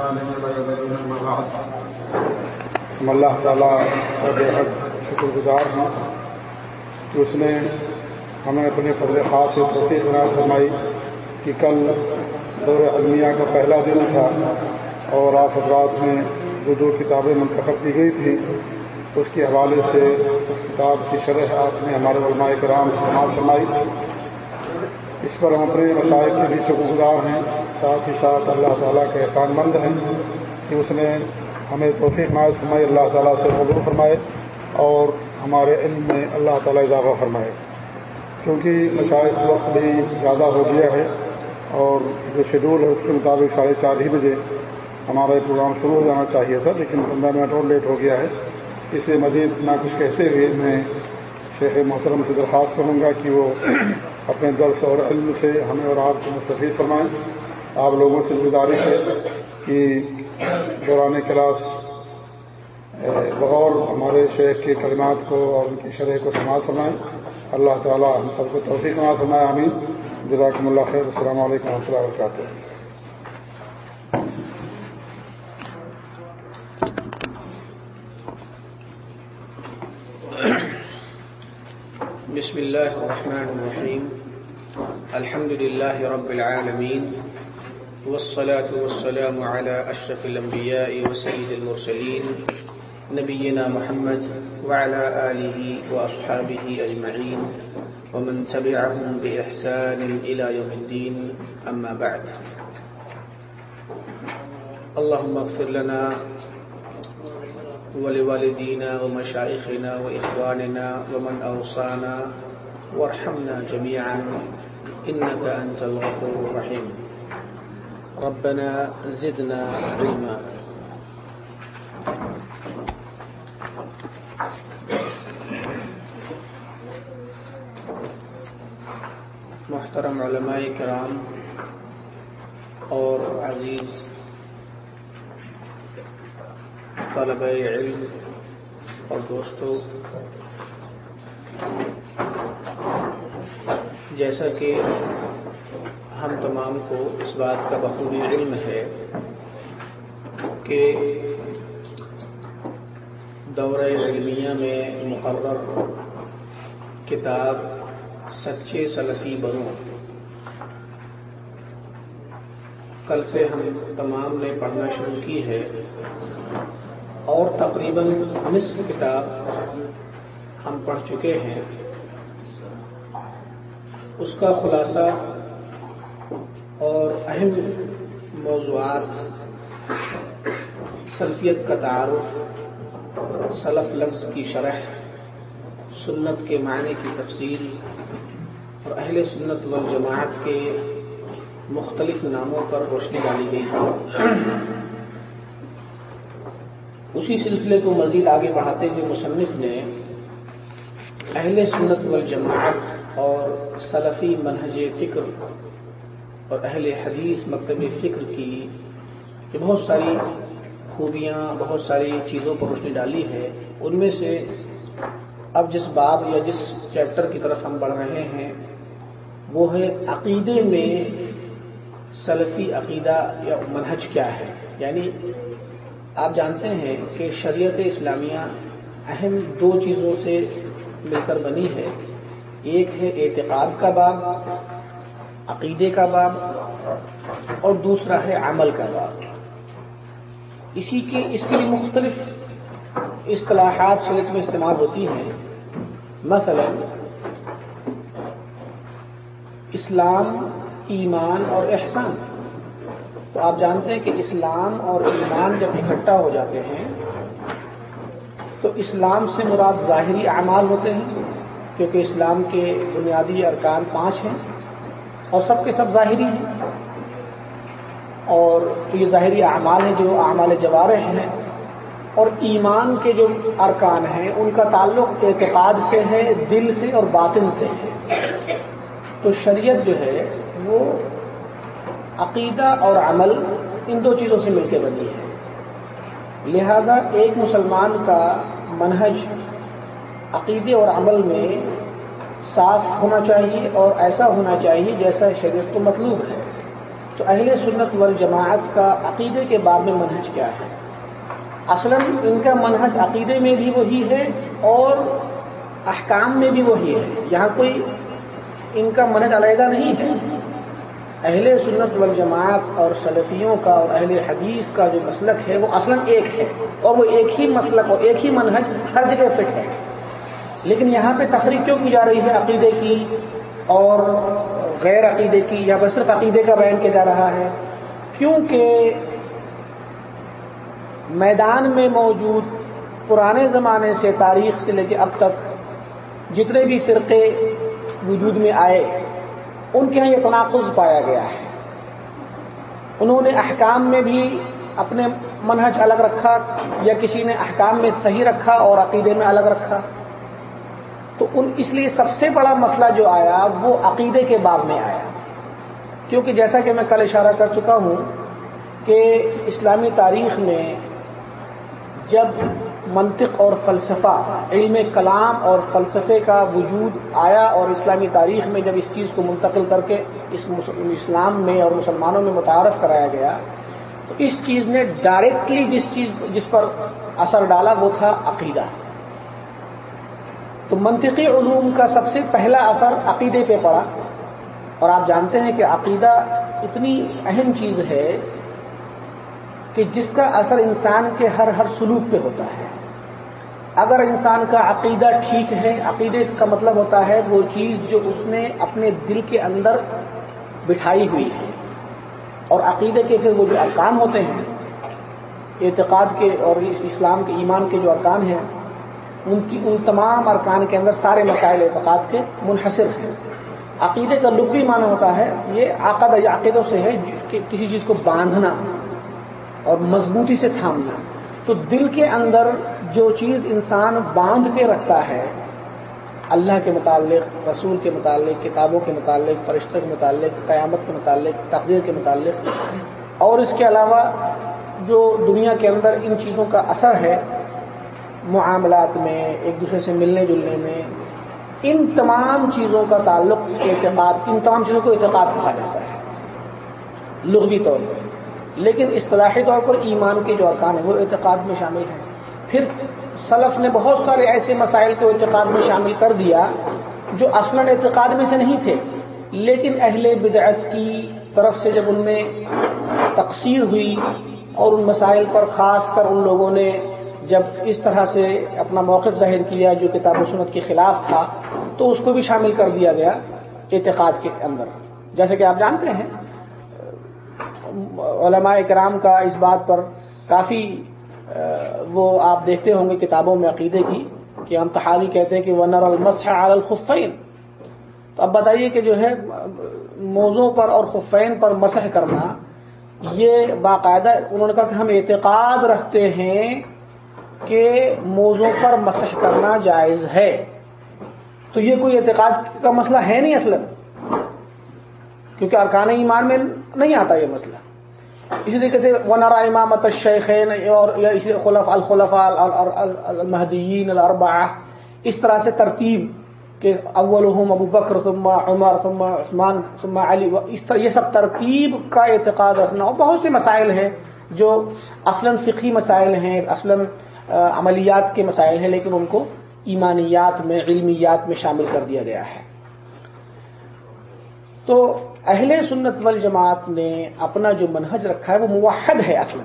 بإحسان أما بعد. ہم اللہ تعالیٰ کا بے حد شکر گزار ہیں کہ اس نے ہمیں اپنے فضل خاص سے توفیق بنا فرمائی کہ کل دور المیہ کا پہلا دن تھا اور آپ حضرات میں جو دو کتابیں منتخب کی گئی تھیں، اس کے حوالے سے اس کتاب کی شرح آپ نے ہمارے علماء کرام استعمال فرمائی۔ اس پر ہم اپنے مسائل کے بھی شکر گزار ہیں۔ ساتھ ہی ساتھ اللہ تعالیٰ کے احسان مند ہیں کہ اس نے ہمیں توفیق مائع فرمائی، اللہ تعالیٰ سے قبول فرمائے اور ہمارے علم میں اللہ تعالیٰ اضافہ فرمائے۔ کیونکہ مشاعر وقت بھی زیادہ ہو گیا ہے اور جو شیڈول ہے اس کے مطابق ساڑھے چار ہی بجے ہمارا یہ پروگرام شروع ہو جانا چاہیے تھا، لیکن پندرہ منٹ اور لیٹ ہو گیا ہے۔ اسے مزید نہ کچھ کہتے ہوئے میں شیخ محترم سے درخواست کروں گا کہ وہ اپنے درس اور علم سے ہمیں اور آپ کو مستفید فرمائیں۔ آپ لوگوں سے گزارش ہے کہ دوران کلاس بغور ہمارے شیخ کے کلمات کو اور ان کی شرح کو سماعت فرمائیں۔ اللہ تعالیٰ ہم سب کو توفیق نماز فرمائے امین جزاکم اللہ خیر، السلام علیکم و رحمۃ اللہ وبرکاتہ۔ بسم الله الرحمن الرحيم الحمد لله رب العالمين والصلاة والسلام على أشرف الأنبياء وسيد المرسلين نبينا محمد وعلى آله وأصحابه أجمعين ومن تبعهم بإحسان إلى يوم الدين. أما بعد. اللهم اغفر لنا ولوالدينا ومشايخنا وإخواننا ومن أوصانا وارحمنا جميعا. إنك أنت الغفور الرحيم. ربنا زدنا علما. محترم علماء کرام اور عزیز طلب علم اور دوستوں جیسا کہ ہم تمام کو اس بات کا بخوبی علم ہے کہ دورہ علمیہ میں مقرر کتاب سچے سلفی بنو۔ کل سے ہم تمام نے پڑھنا شروع کی ہے اور تقریباً نصف کتاب ہم پڑھ چکے ہیں۔ اس کا خلاصہ اہم موضوعات سلفیت کا تعارف، سلف لفظ کی شرح، سنت کے معنی کی تفصیل اور اہل سنت والجماعت کے مختلف ناموں پر روشنی ڈالی گئی۔ تھی اسی سلسلے کو مزید آگے بڑھاتے ہوئے مصنف نے اہل سنت والجماعت اور سلفی منہج فکر اور اہل حدیث مکتب فکر کی جو بہت ساری خوبیاں، بہت ساری چیزوں پر روشنی ڈالی ہے۔ ان میں سے اب جس باب یا جس چیپٹر کی طرف ہم بڑھ رہے ہیں، وہ ہے عقیدے میں سلفی عقیدہ یا منہج کیا ہے۔ یعنی آپ جانتے ہیں کہ شریعت اسلامیہ اہم دو چیزوں سے مل کر بنی ہے۔ ایک ہے اعتقاد کا باب عقیدے کا باب اور دوسرا ہے عمل کا باب۔ اسی کے اس کے لیے مختلف اصطلاحات شریعت میں استعمال ہوتی ہیں۔ مثلا، اسلام، ایمان اور احسان۔ تو آپ جانتے ہیں کہ اسلام اور ایمان جب اکٹھا ہو جاتے ہیں، تو اسلام سے مراد ظاہری اعمال ہوتے ہیں، کیونکہ اسلام کے بنیادی ارکان پانچ ہیں۔ اور سب کے سب ظاہری ہیں۔ اور یہ ظاہری اعمال ہیں جو اعمال جوارح ہیں۔ اور ایمان کے جو ارکان ہیں، ان کا تعلق اعتقاد سے ہے، دل سے اور باطن سے ہے۔ تو شریعت جو ہے، وہ عقیدہ اور عمل ان دو چیزوں سے مل کے بنی ہے۔ لہذا ایک مسلمان کا منہج عقیدے اور عمل میں صاف ہونا چاہیے اور ایسا ہونا چاہیے جیسا شریعت کو مطلوب ہے۔ تو اہل سنت والجماعت کا عقیدے کے باب میں منہج کیا ہے؟ اصلا ان کا منہج عقیدے میں بھی وہی ہے اور احکام میں بھی وہی ہے۔ یہاں کوئی ان کا منہج علیحدہ نہیں ہے۔ اہل سنت والجماعت اور سلفیوں کا اور اہل حدیث کا جو مسلک ہے وہ اصلا ایک ہے اور وہ ایک ہی مسلک اور ایک ہی منہج ہر جگہ فٹ ہے۔ لیکن یہاں پہ تفریح کیوں کی جا رہی ہے عقیدے کی اور غیر عقیدے کی یا پھر صرف عقیدے کا بیان کیا جا رہا ہے؟ کیونکہ میدان میں موجود پرانے زمانے سے تاریخ سے لے کے اب تک جتنے بھی فرقے وجود میں آئے، ان کے یہاں یہ تناقض پایا گیا ہے۔ انہوں نے احکام میں بھی اپنے منہج الگ رکھا یا کسی نے احکام میں صحیح رکھا اور عقیدے میں الگ رکھا۔ تو ان اس لیے سب سے بڑا مسئلہ جو آیا وہ عقیدے کے باب میں آیا۔ کیونکہ جیسا کہ میں کل اشارہ کر چکا ہوں کہ اسلامی تاریخ میں جب منطق اور فلسفہ، علم کلام اور فلسفے کا وجود آیا اور اسلامی تاریخ میں جب اس چیز کو منتقل کر کے اس اسلام میں اور مسلمانوں میں متعارف کرایا گیا، تو اس چیز نے ڈائریکٹلی جس چیز، جس پر اثر ڈالا وہ تھا عقیدہ۔ تو منطقی علوم کا سب سے پہلا اثر عقیدے پہ پڑا۔ اور آپ جانتے ہیں کہ عقیدہ اتنی اہم چیز ہے کہ جس کا اثر انسان کے ہر ہر سلوک پہ ہوتا ہے۔ اگر انسان کا عقیدہ ٹھیک ہے، عقیدے کا مطلب ہوتا ہے وہ چیز جو اس نے اپنے دل کے اندر بٹھائی ہوئی ہے۔ اور عقیدے کے پھر وہ جو ارکان ہوتے ہیں، اعتقاد کے اور اسلام کے ایمان کے جو ارکان ہیں ان کی ان تمام ارکان کے اندر سارے مسائل اعتقاد کے منحصر ہیں۔ عقیدے کا لبی معنی ہوتا ہے یہ عقد عقیدوں سے ہے کہ کسی چیز کو باندھنا اور مضبوطی سے تھامنا۔ تو دل کے اندر جو چیز انسان باندھ کے رکھتا ہے، اللہ کے متعلق، رسول کے متعلق، کتابوں کے متعلق، فرشتوں کے متعلق، قیامت کے متعلق، تقدیر کے متعلق، اور اس کے علاوہ جو دنیا کے اندر ان چیزوں کا اثر ہے معاملات میں، ایک دوسرے سے ملنے جلنے میں، ان تمام چیزوں کا تعلق اعتقاد، ان تمام چیزوں کو اعتقاد کہا جاتا ہے، لغوی طور پر۔ لیکن اصطلاحی طور پر ایمان کے جو ارکان ہیں، وہ اعتقاد میں شامل ہیں۔ پھر سلف نے بہت سارے ایسے مسائل کو اعتقاد میں شامل کر دیا جو اصلا اعتقاد میں سے نہیں تھے۔ لیکن اہل بدعت کی طرف سے جب ان میں تقسیر ہوئی اور ان مسائل پر خاص کر ان لوگوں نے جب اس طرح سے اپنا موقف ظاہر کیا جو کتاب و سنت کے خلاف تھا، تو اس کو بھی شامل کر دیا گیا اعتقاد کے اندر۔ جیسے کہ آپ جانتے ہیں، علماء کرام کا اس بات پر کافی وہ آپ دیکھتے ہوں گے کتابوں میں عقیدے کی کہ ہم تحاوی کہتے ہیں کہ وہ نر المسح الخفین تو اب بتائیے کہ جو ہے موزوں پر اور خفین پر مسح کرنا، یہ باقاعدہ انہوں نے کہا کہ ہم اعتقاد رکھتے ہیں کہ موضوع پر مسح کرنا جائز ہے۔ تو یہ کوئی اعتقاد کا مسئلہ ہے نہیں اصل کیونکہ ارکان ایمان میں نہیں آتا یہ مسئلہ۔ اسی طریقے سے ونرا امامت الشیخین اور خلف الخلف المحدین الربا اس طرح سے ترتیب کہ اولہم ابو بکر، ثم عمر، ثم عثمان، ثم علی، اس طرح یہ سب ترتیب کا اعتقاد رکھنا۔ اور بہت سے مسائل ہیں جو اصلا فقی مسائل ہیں، اصلا عملیات کے مسائل ہیں، لیکن ان کو ایمانیات میں، علمیات میں شامل کر دیا گیا ہے۔ تو اہل سنت والجماعت نے اپنا جو منہج رکھا ہے، وہ موحد ہے اصل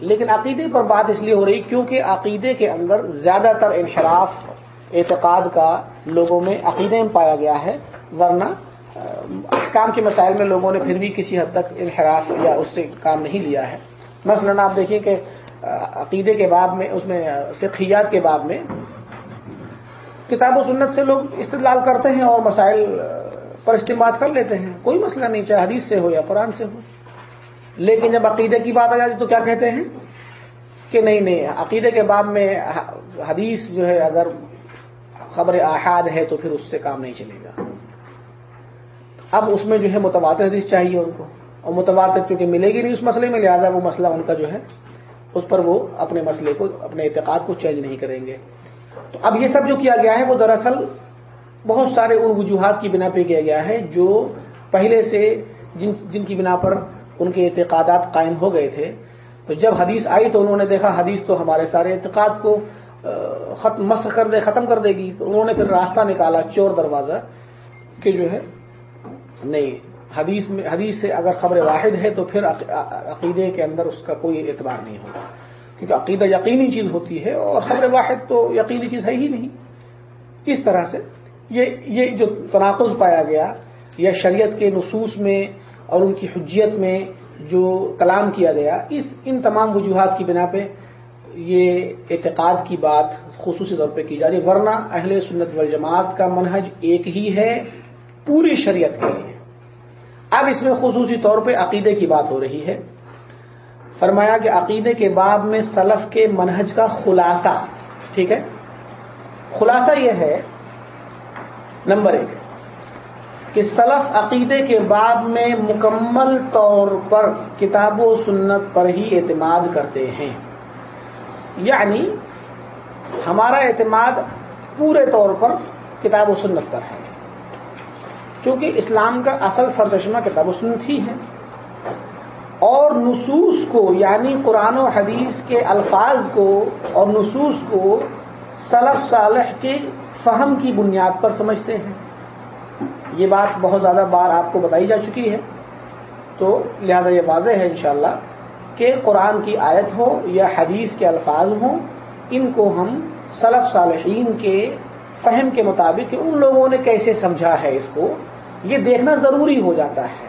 لیکن عقیدے پر بات اس لیے ہو رہی، کیونکہ عقیدے کے اندر زیادہ تر انحراف، اعتقاد کا لوگوں میں عقیدے میں پایا گیا ہے، ورنہ احکام کے مسائل میں لوگوں نے پھر بھی کسی حد تک انحراف یا اس سے کام نہیں لیا ہے۔ مثلا آپ دیکھیں کہ عقیدے کے باب میں، اس میں فقیات کے باب میں کتاب و سنت سے لوگ استدلال کرتے ہیں اور مسائل پر استعمال کر لیتے ہیں۔ کوئی مسئلہ نہیں، چاہے حدیث سے ہو یا قرآن سے ہو۔ لیکن جب عقیدے کی بات آ جاتی تو کیا کہتے ہیں؟ کہ نہیں نہیں، عقیدے کے باب میں حدیث جو ہے، اگر خبر احاد ہے تو پھر اس سے کام نہیں چلے گا۔ اب اس میں جو ہے متواتر حدیث چاہیے ان کو۔ اور متواتر کیونکہ ملے گی نہیں اس مسئلے میں، لہٰذا وہ مسئلہ ان کا جو ہے اس پر وہ اپنے مسئلے کو، اپنے اعتقاد کو چینج نہیں کریں گے۔ تو اب یہ سب جو کیا گیا ہے، وہ دراصل بہت سارے ان وجوہات کی بنا پہ کیا گیا ہے جو پہلے سے جن جن کی بنا پر ان کے اعتقادات قائم ہو گئے تھے۔ تو جب حدیث آئی تو انہوں نے دیکھا حدیث تو ہمارے سارے اعتقاد کو ختم مس کر دے، ختم کر دے گی۔ تو انہوں نے پھر راستہ نکالا، چور دروازہ کہ جو ہے، نہیں حدیث میں حدیث سے اگر خبر واحد ہے تو پھر عقیدے کے اندر اس کا کوئی اعتبار نہیں ہوگا کیونکہ عقیدہ یقینی چیز ہوتی ہے اور خبر واحد تو یقینی چیز ہے ہی نہیں۔ اس طرح سے یہ یہ جو تناقض پایا گیا یا شریعت کے نصوص میں اور ان کی حجیت میں جو کلام کیا گیا، اس ان تمام وجوہات کی بنا پہ یہ اعتقاد کی بات خصوصی طور پہ کی جا رہی ورنہ اہل سنت والجماعت کا منہج ایک ہی ہے، پوری شریعت کے لیے۔ اب اس میں خصوصی طور پہ عقیدے کی بات ہو رہی ہے۔ فرمایا کہ عقیدے کے بعد میں سلف کے منہج کا خلاصہ، ٹھیک ہے؟ خلاصہ یہ ہے، نمبر ایک، کہ سلف عقیدے کے بعد میں مکمل طور پر کتاب و سنت پر ہی اعتماد کرتے ہیں۔ یعنی ہمارا اعتماد پورے طور پر کتاب و سنت پر ہے۔ کیونکہ اسلام کا اصل فرزشمہ کتاب و سنت ہی ہے۔ اور نصوص کو یعنی قرآن و حدیث کے الفاظ کو اور نصوص کو سلف صالح کے فہم کی بنیاد پر سمجھتے ہیں۔ یہ بات بہت زیادہ بار آپ کو بتائی جا چکی ہے۔ تو لہذا یہ واضح ہے انشاءاللہ کہ قرآن کی آیت ہو یا حدیث کے الفاظ ہوں، ان کو ہم سلف صالحین کے فہم کے مطابق ان لوگوں نے کیسے سمجھا ہے اس کو۔ یہ دیکھنا ضروری ہو جاتا ہے۔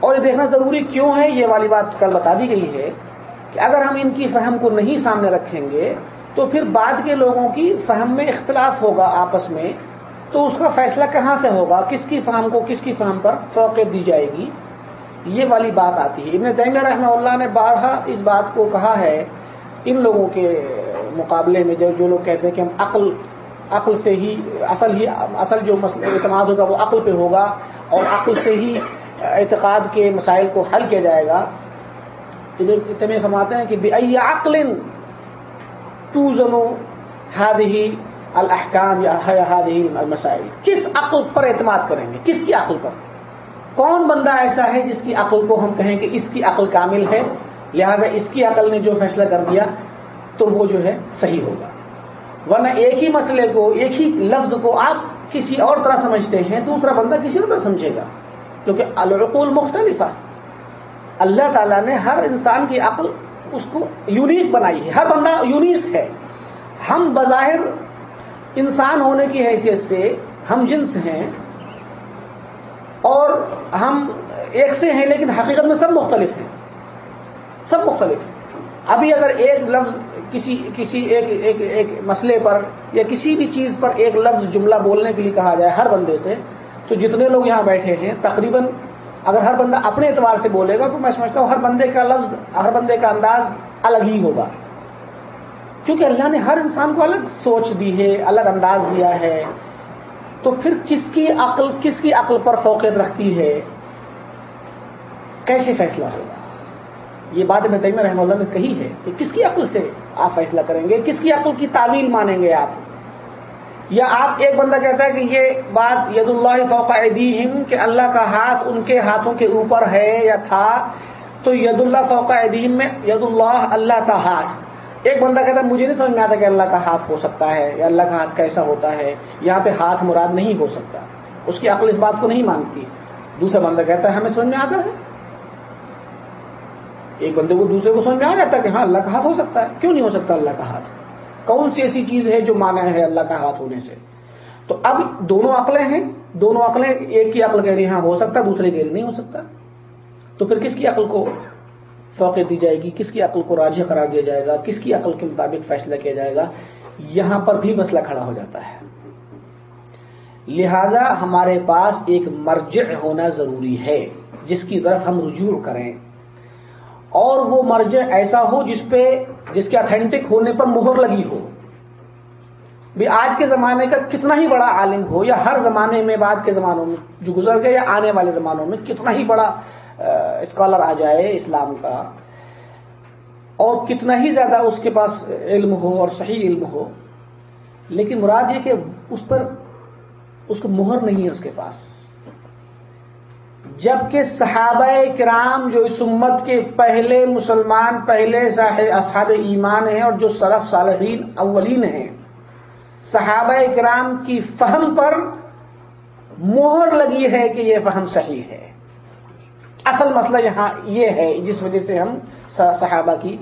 اور یہ دیکھنا ضروری کیوں ہے؟ یہ والی بات کل بتا دی گئی ہے کہ اگر ہم ان کی فہم کو نہیں سامنے رکھیں گے، تو پھر بعد کے لوگوں کی فہم میں اختلاف ہوگا آپس میں۔ تو اس کا فیصلہ کہاں سے ہوگا؟ کس کی فہم کو کس کی فہم پر فوقیت دی جائے گی؟ یہ والی بات آتی ہے۔ ابن تیمیہ رحمہ اللہ نے بارہا اس بات کو کہا ہے۔ ان لوگوں کے مقابلے میں جو جو لوگ کہتے ہیں کہ ہم عقل عقل سے ہی، اصل ہی، اصل جو اعتماد ہوگا وہ عقل پہ ہوگا اور عقل سے ہی اعتقاد کے مسائل کو حل کیا جائے گا۔ ابن فرماتے ہیں کہ بے عقل تو زنو ہاد ہی الحکام یا المسائل، کس عقل پر اعتماد کریں گے؟ کس کی عقل پر؟ کون بندہ ایسا ہے جس کی عقل کو ہم کہیں کہ اس کی عقل کامل ہے، لہذا اس کی عقل نے جو فیصلہ کر دیا تو وہ جو ہے صحیح ہوگا۔ ورنہ ایک ہی مسئلے کو، ایک ہی لفظ کو آپ کسی اور طرح سمجھتے ہیں، دوسرا بندہ کسی اور طرح سمجھے گا۔ کیونکہ الرقول مختلف ہے اللہ تعالیٰ نے ہر انسان کی عقل اس کو یونیک بنائی ہے۔ ہر بندہ یونیک ہے۔ ہم بظاہر انسان ہونے کی حیثیت سے ہم جنس ہیں اور ہم ایک سے ہیں، لیکن حقیقت میں سب مختلف ہیں۔ سب مختلف ہیں۔ ابھی اگر ایک لفظ کسی کسی ایک ایک ایک مسئلے پر یا کسی بھی چیز پر ایک لفظ جملہ بولنے کے لیے کہا جائے ہر بندے سے، تو جتنے لوگ یہاں بیٹھے ہیں، تقریباً اگر ہر بندہ اپنے اعتبار سے بولے گا تو میں سمجھتا ہوں ہر بندے کا لفظ، ہر بندے کا انداز الگ ہی ہوگا۔ کیونکہ اللہ نے ہر انسان کو الگ سوچ دی ہے، الگ انداز دیا ہے۔ تو پھر کس کی عقل، کس کی عقل پر فوقیت رکھتی ہے؟ کیسے فیصلہ ہوگا؟ یہ بات میں تیمہ رحمہ اللہ نے کہی ہے کہ کس کی عقل سے آپ فیصلہ کریں گے؟ کس کی عقل کی تعویل مانیں گے آپ؟ یا آپ ایک بندہ کہتا ہے کہ یہ بات ید اللہ فوق عدیم کہ اللہ کا ہاتھ ان کے ہاتھوں کے اوپر ہے یا تھا، تو ید اللہ فوق میں ید اللہ اللہ کا ہاتھ۔ ایک بندہ کہتا ہے، مجھے نہیں سمجھ میں آتا کہ اللہ کا ہاتھ ہو سکتا ہے یا اللہ کا ہاتھ کیسا ہوتا ہے، یہاں پہ ہاتھ مراد نہیں ہو سکتا۔ اس کی عقل اس بات کو نہیں مانتی۔ دوسرا بندہ کہتا ہے، ہمیں سمجھ میں آتا ہے؟ ایک بندے کو دوسرے کو سمجھ میں آ جاتا ہے کہ ہاں اللہ کا ہاتھ ہو سکتا ہے۔ کیوں نہیں ہو سکتا اللہ کا ہاتھ؟ کون سی ایسی چیز ہے جو مانا ہے اللہ کا ہاتھ ہونے سے؟ تو اب دونوں عقلیں ہیں، دونوں عقلیں ایک کی عقل کہہ رہی ہاں ہو سکتا، دوسرے کہہ رہی نہیں ہو سکتا۔ تو پھر کس کی عقل کو فوقے دی جائے گی؟ کس کی عقل کو راجی قرار دیا جائے گا؟ کس کی عقل کے مطابق فیصلہ کیا جائے گا؟ یہاں پر بھی مسئلہ کھڑا ہو جاتا ہے۔ لہذا ہمارے پاس ایک مرجع ہونا ضروری ہے، جس کی طرف ہم رجوع کریں۔ اور وہ مرجع ایسا ہو جس پہ جس کے اتھینٹک ہونے پر مہر لگی ہو۔ بھی آج کے زمانے کا کتنا ہی بڑا عالم ہو، یا ہر زمانے میں بعد کے زمانوں میں جو گزر گئے، یا آنے والے زمانوں میں کتنا ہی بڑا اسکالر آ جائے اسلام کا، اور کتنا ہی زیادہ اس کے پاس علم ہو اور صحیح علم ہو، لیکن مراد یہ کہ اس پر اس کو مہر نہیں ہے اس کے پاس۔ جبکہ صحابہ کرام جو اس امت کے پہلے مسلمان، پہلے اصحاب ایمان ہیں اور جو صرف صالحین اولین ہیں، صحابہ کرام کی فہم پر مہر لگی ہے کہ یہ فہم صحیح ہے۔ اصل مسئلہ یہاں یہ ہے، جس وجہ سے ہم صحابہ کی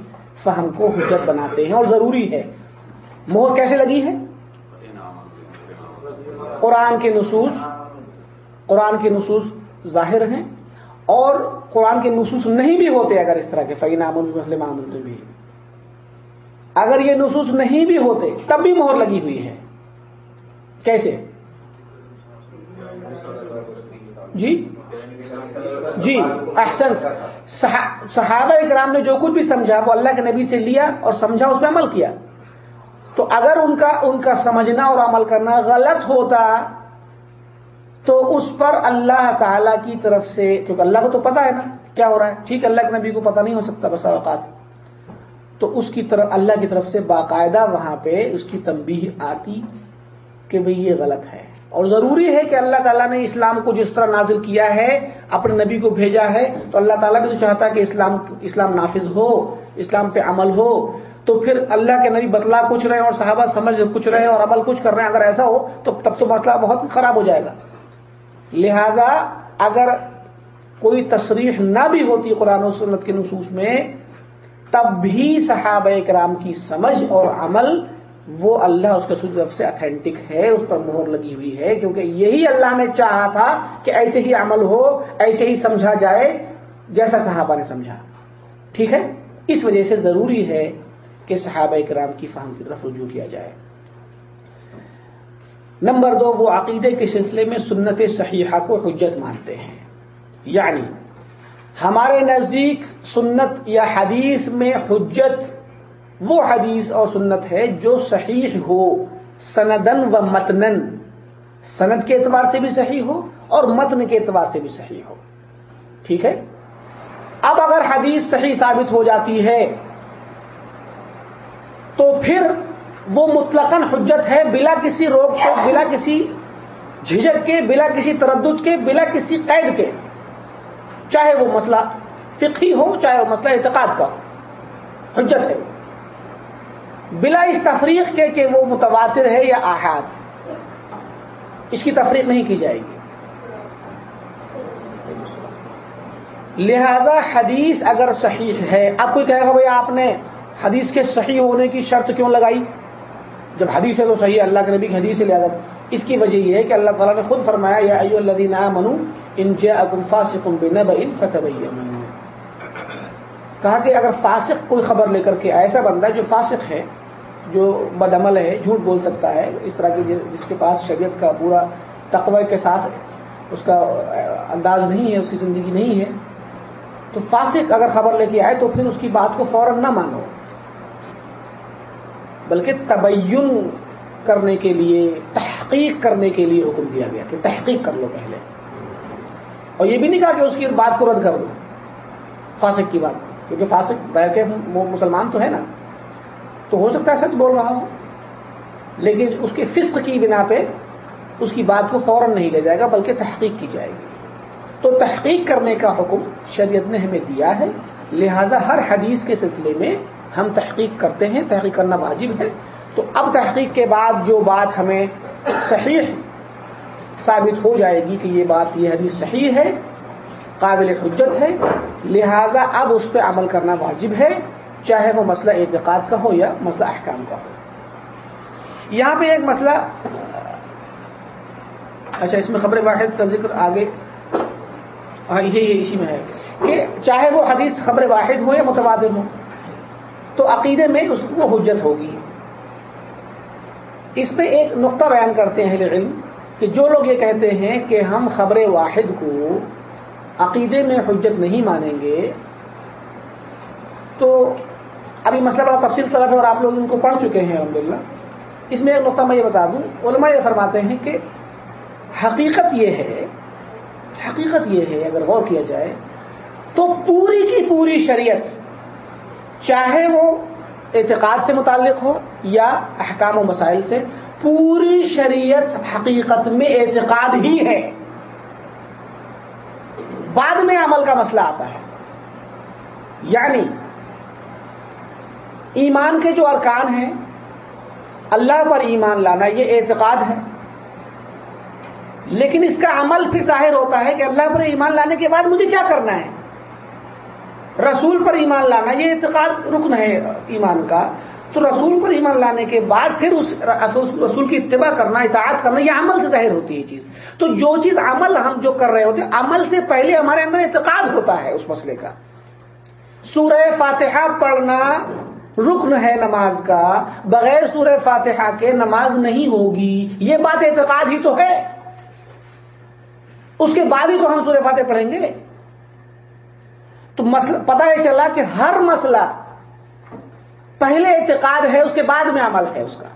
فہم کو حجت بناتے ہیں اور ضروری ہے۔ مہر کیسے لگی ہے؟ قرآن کے نصوص، قرآن کے نصوص ظاہر ہیں اور قرآن کے نصوص نہیں بھی ہوتے اگر اس طرح کے فعین مسلم بھی اگر یہ نصوص نہیں بھی ہوتے، تب بھی مہر لگی ہوئی ہے۔ کیسے؟ جی؟ جی احسن۔ صحابہ اکرام نے جو کچھ بھی سمجھا، وہ اللہ کے نبی سے لیا اور سمجھا، اس پہ عمل کیا۔ تو اگر ان کا ان کا سمجھنا اور عمل کرنا غلط ہوتا تو اس پر اللہ تعالی کی طرف سے، کیونکہ اللہ کو تو پتا ہے نا کیا ہو رہا ہے۔ ٹھیک اللہ کے نبی کو پتا نہیں ہو سکتا بس اوقات۔ تو اس کی طرف، اللہ کی طرف سے باقاعدہ وہاں پہ اس کی تنبیہ آتی کہ بھئی یہ غلط ہے۔ اور ضروری ہے کہ اللہ تعالیٰ نے اسلام کو جس طرح نازل کیا ہے، اپنے نبی کو بھیجا ہے، تو اللہ تعالیٰ بھی تو چاہتا ہے کہ اسلام اسلام نافذ ہو، اسلام پہ عمل ہو۔ تو پھر اللہ کے نبی بدلا کچھ رہے اور صحابہ سمجھ کچھ رہے اور عمل کچھ کر رہے ہیں۔ اگر ایسا ہو، تو تب تو مسئلہ بہت خراب ہو جائے گا۔ لہذا اگر کوئی تصریح نہ بھی ہوتی قرآن و سنت کے نصوص میں، تب بھی صحابہ کرام کی سمجھ اور عمل وہ اللہ اس کے طرف سے اتھینٹک ہے، اس پر مہر لگی ہوئی ہے، کیونکہ یہی اللہ نے چاہا تھا کہ ایسے ہی عمل ہو، ایسے ہی سمجھا جائے جیسا صحابہ نے سمجھا۔ ٹھیک ہے؟ اس وجہ سے ضروری ہے کہ صحابہ کرام کی فہم کی طرف رجوع کیا جائے۔ نمبر دو، وہ عقیدے کے سلسلے میں سنت صحیحہ کو حجت مانتے ہیں۔ یعنی ہمارے نزدیک سنت یا حدیث میں حجت وہ حدیث اور سنت ہے جو صحیح ہو، سندن و متنن۔ سند کے اعتبار سے بھی صحیح ہو اور متن کے اعتبار سے بھی صحیح ہو۔ ٹھیک ہے؟ اب اگر حدیث صحیح ثابت ہو جاتی ہے تو پھر وہ مطلقاً حجت ہے بلا کسی روک کو بلا کسی جھجک کے، بلا کسی تردد کے، بلا کسی قید کے۔ چاہے وہ مسئلہ فقہی ہو، چاہے وہ مسئلہ اعتقاد کا۔ حجت ہے۔ بلا اس تفریق کے کہ وہ متواتر ہے یا احاد اس کی تفریق نہیں کی جائے گی۔ لہذا حدیث اگر صحیح ہے، اب کوئی کہے گا بھائی آپ نے حدیث کے صحیح ہونے کی شرط کیوں لگائی؟ جب حدیث ہے تو صحیح اللہ کے نبی کی حدیث لے اس کی وجہ یہ ہے کہ اللہ تعالیٰ نے خود فرمایا، یا ایو اللہ منو ان فاسق ان کہا کہ اگر فاسق کوئی خبر لے کر کے ایسا بندہ جو فاسق ہے، جو بد عمل ہے، جھوٹ بول سکتا ہے، اس طرح کی جس کے پاس شریعت کا پورا تقوی کے ساتھ اس کا انداز نہیں ہے، اس کی زندگی نہیں ہے، تو فاسق اگر خبر لے کے آئے تو پھر اس کی بات کو فوراً نہ مانو۔ بلکہ تبین کرنے کے لیے، تحقیق کرنے کے لیے حکم دیا گیا کہ تحقیق کر لو پہلے۔ اور یہ بھی نہیں کہا کہ اس کی بات کو رد کر دو۔ فاسق کی بات۔ کیونکہ فاسق بہ مسلمان تو ہے نا۔ تو ہو سکتا ہے سچ بول رہا ہوں لیکن اس کے فسق کی بنا پہ اس کی بات کو فوراً نہیں لے جائے گا، بلکہ تحقیق کی جائے گی۔ تو تحقیق کرنے کا حکم شریعت نے ہمیں دیا ہے۔ لہذا ہر حدیث کے سلسلے میں ہم تحقیق کرتے ہیں، تحقیق کرنا واجب ہے۔ تو اب تحقیق کے بعد جو بات ہمیں صحیح ثابت ہو جائے گی کہ یہ بات، یہ حدیث صحیح ہے، قابل حجت ہے، لہذا اب اس پہ عمل کرنا واجب ہے، چاہے وہ مسئلہ اعتقاد کا ہو یا مسئلہ احکام کا ہو۔ یہاں پہ ایک مسئلہ اچھا اس میں خبر واحد کا ذکر آگے۔ ہاں یہ اسی میں ہے کہ چاہے وہ حدیث خبر واحد ہو یا متبادل ہو تو عقیدے میں اس کو حجت ہوگی۔ اس میں ایک نقطہ بیان کرتے ہیں علم کہ جو لوگ یہ کہتے ہیں کہ ہم خبر واحد کو عقیدے میں حجت نہیں مانیں گے، تو ابھی مسئلہ بڑا تفصیل طرف ہے اور آپ لوگ ان کو پڑھ چکے ہیں الحمد اس میں ایک نقطہ میں یہ بتا دوں، علماء یہ فرماتے ہیں کہ حقیقت یہ ہے، حقیقت یہ ہے، اگر غور کیا جائے، تو پوری کی پوری شریعت چاہے وہ اعتقاد سے متعلق ہو یا احکام و مسائل سے، پوری شریعت حقیقت میں اعتقاد ہی ہے۔ بعد میں عمل کا مسئلہ آتا ہے۔ یعنی ایمان کے جو ارکان ہیں، اللہ پر ایمان لانا یہ اعتقاد ہے۔ لیکن اس کا عمل پھر ظاہر ہوتا ہے کہ اللہ پر ایمان لانے کے بعد مجھے کیا کرنا ہے؟ رسول پر ایمان لانا، یہ اعتقاد رکن ہے ایمان کا۔ تو رسول پر ایمان لانے کے بعد پھر اس رسول کی اتباع کرنا، اطاعت کرنا، یہ عمل سے ظاہر ہوتی ہے چیز۔ تو جو چیز عمل ہم جو کر رہے ہوتے ہیں، عمل سے پہلے ہمارے اندر اعتقاد ہوتا ہے اس مسئلے کا۔ سورہ فاتحہ پڑھنا رکن ہے نماز کا، بغیر سورہ فاتحہ کے نماز نہیں ہوگی، یہ بات اعتقاد ہی تو ہے۔ اس کے بعد ہی تو ہم سورہ فاتح پڑھیں گے۔ تو مسئلہ پتا یہ چلا کہ ہر مسئلہ پہلے اعتقاد ہے، اس کے بعد میں عمل ہے اس کا۔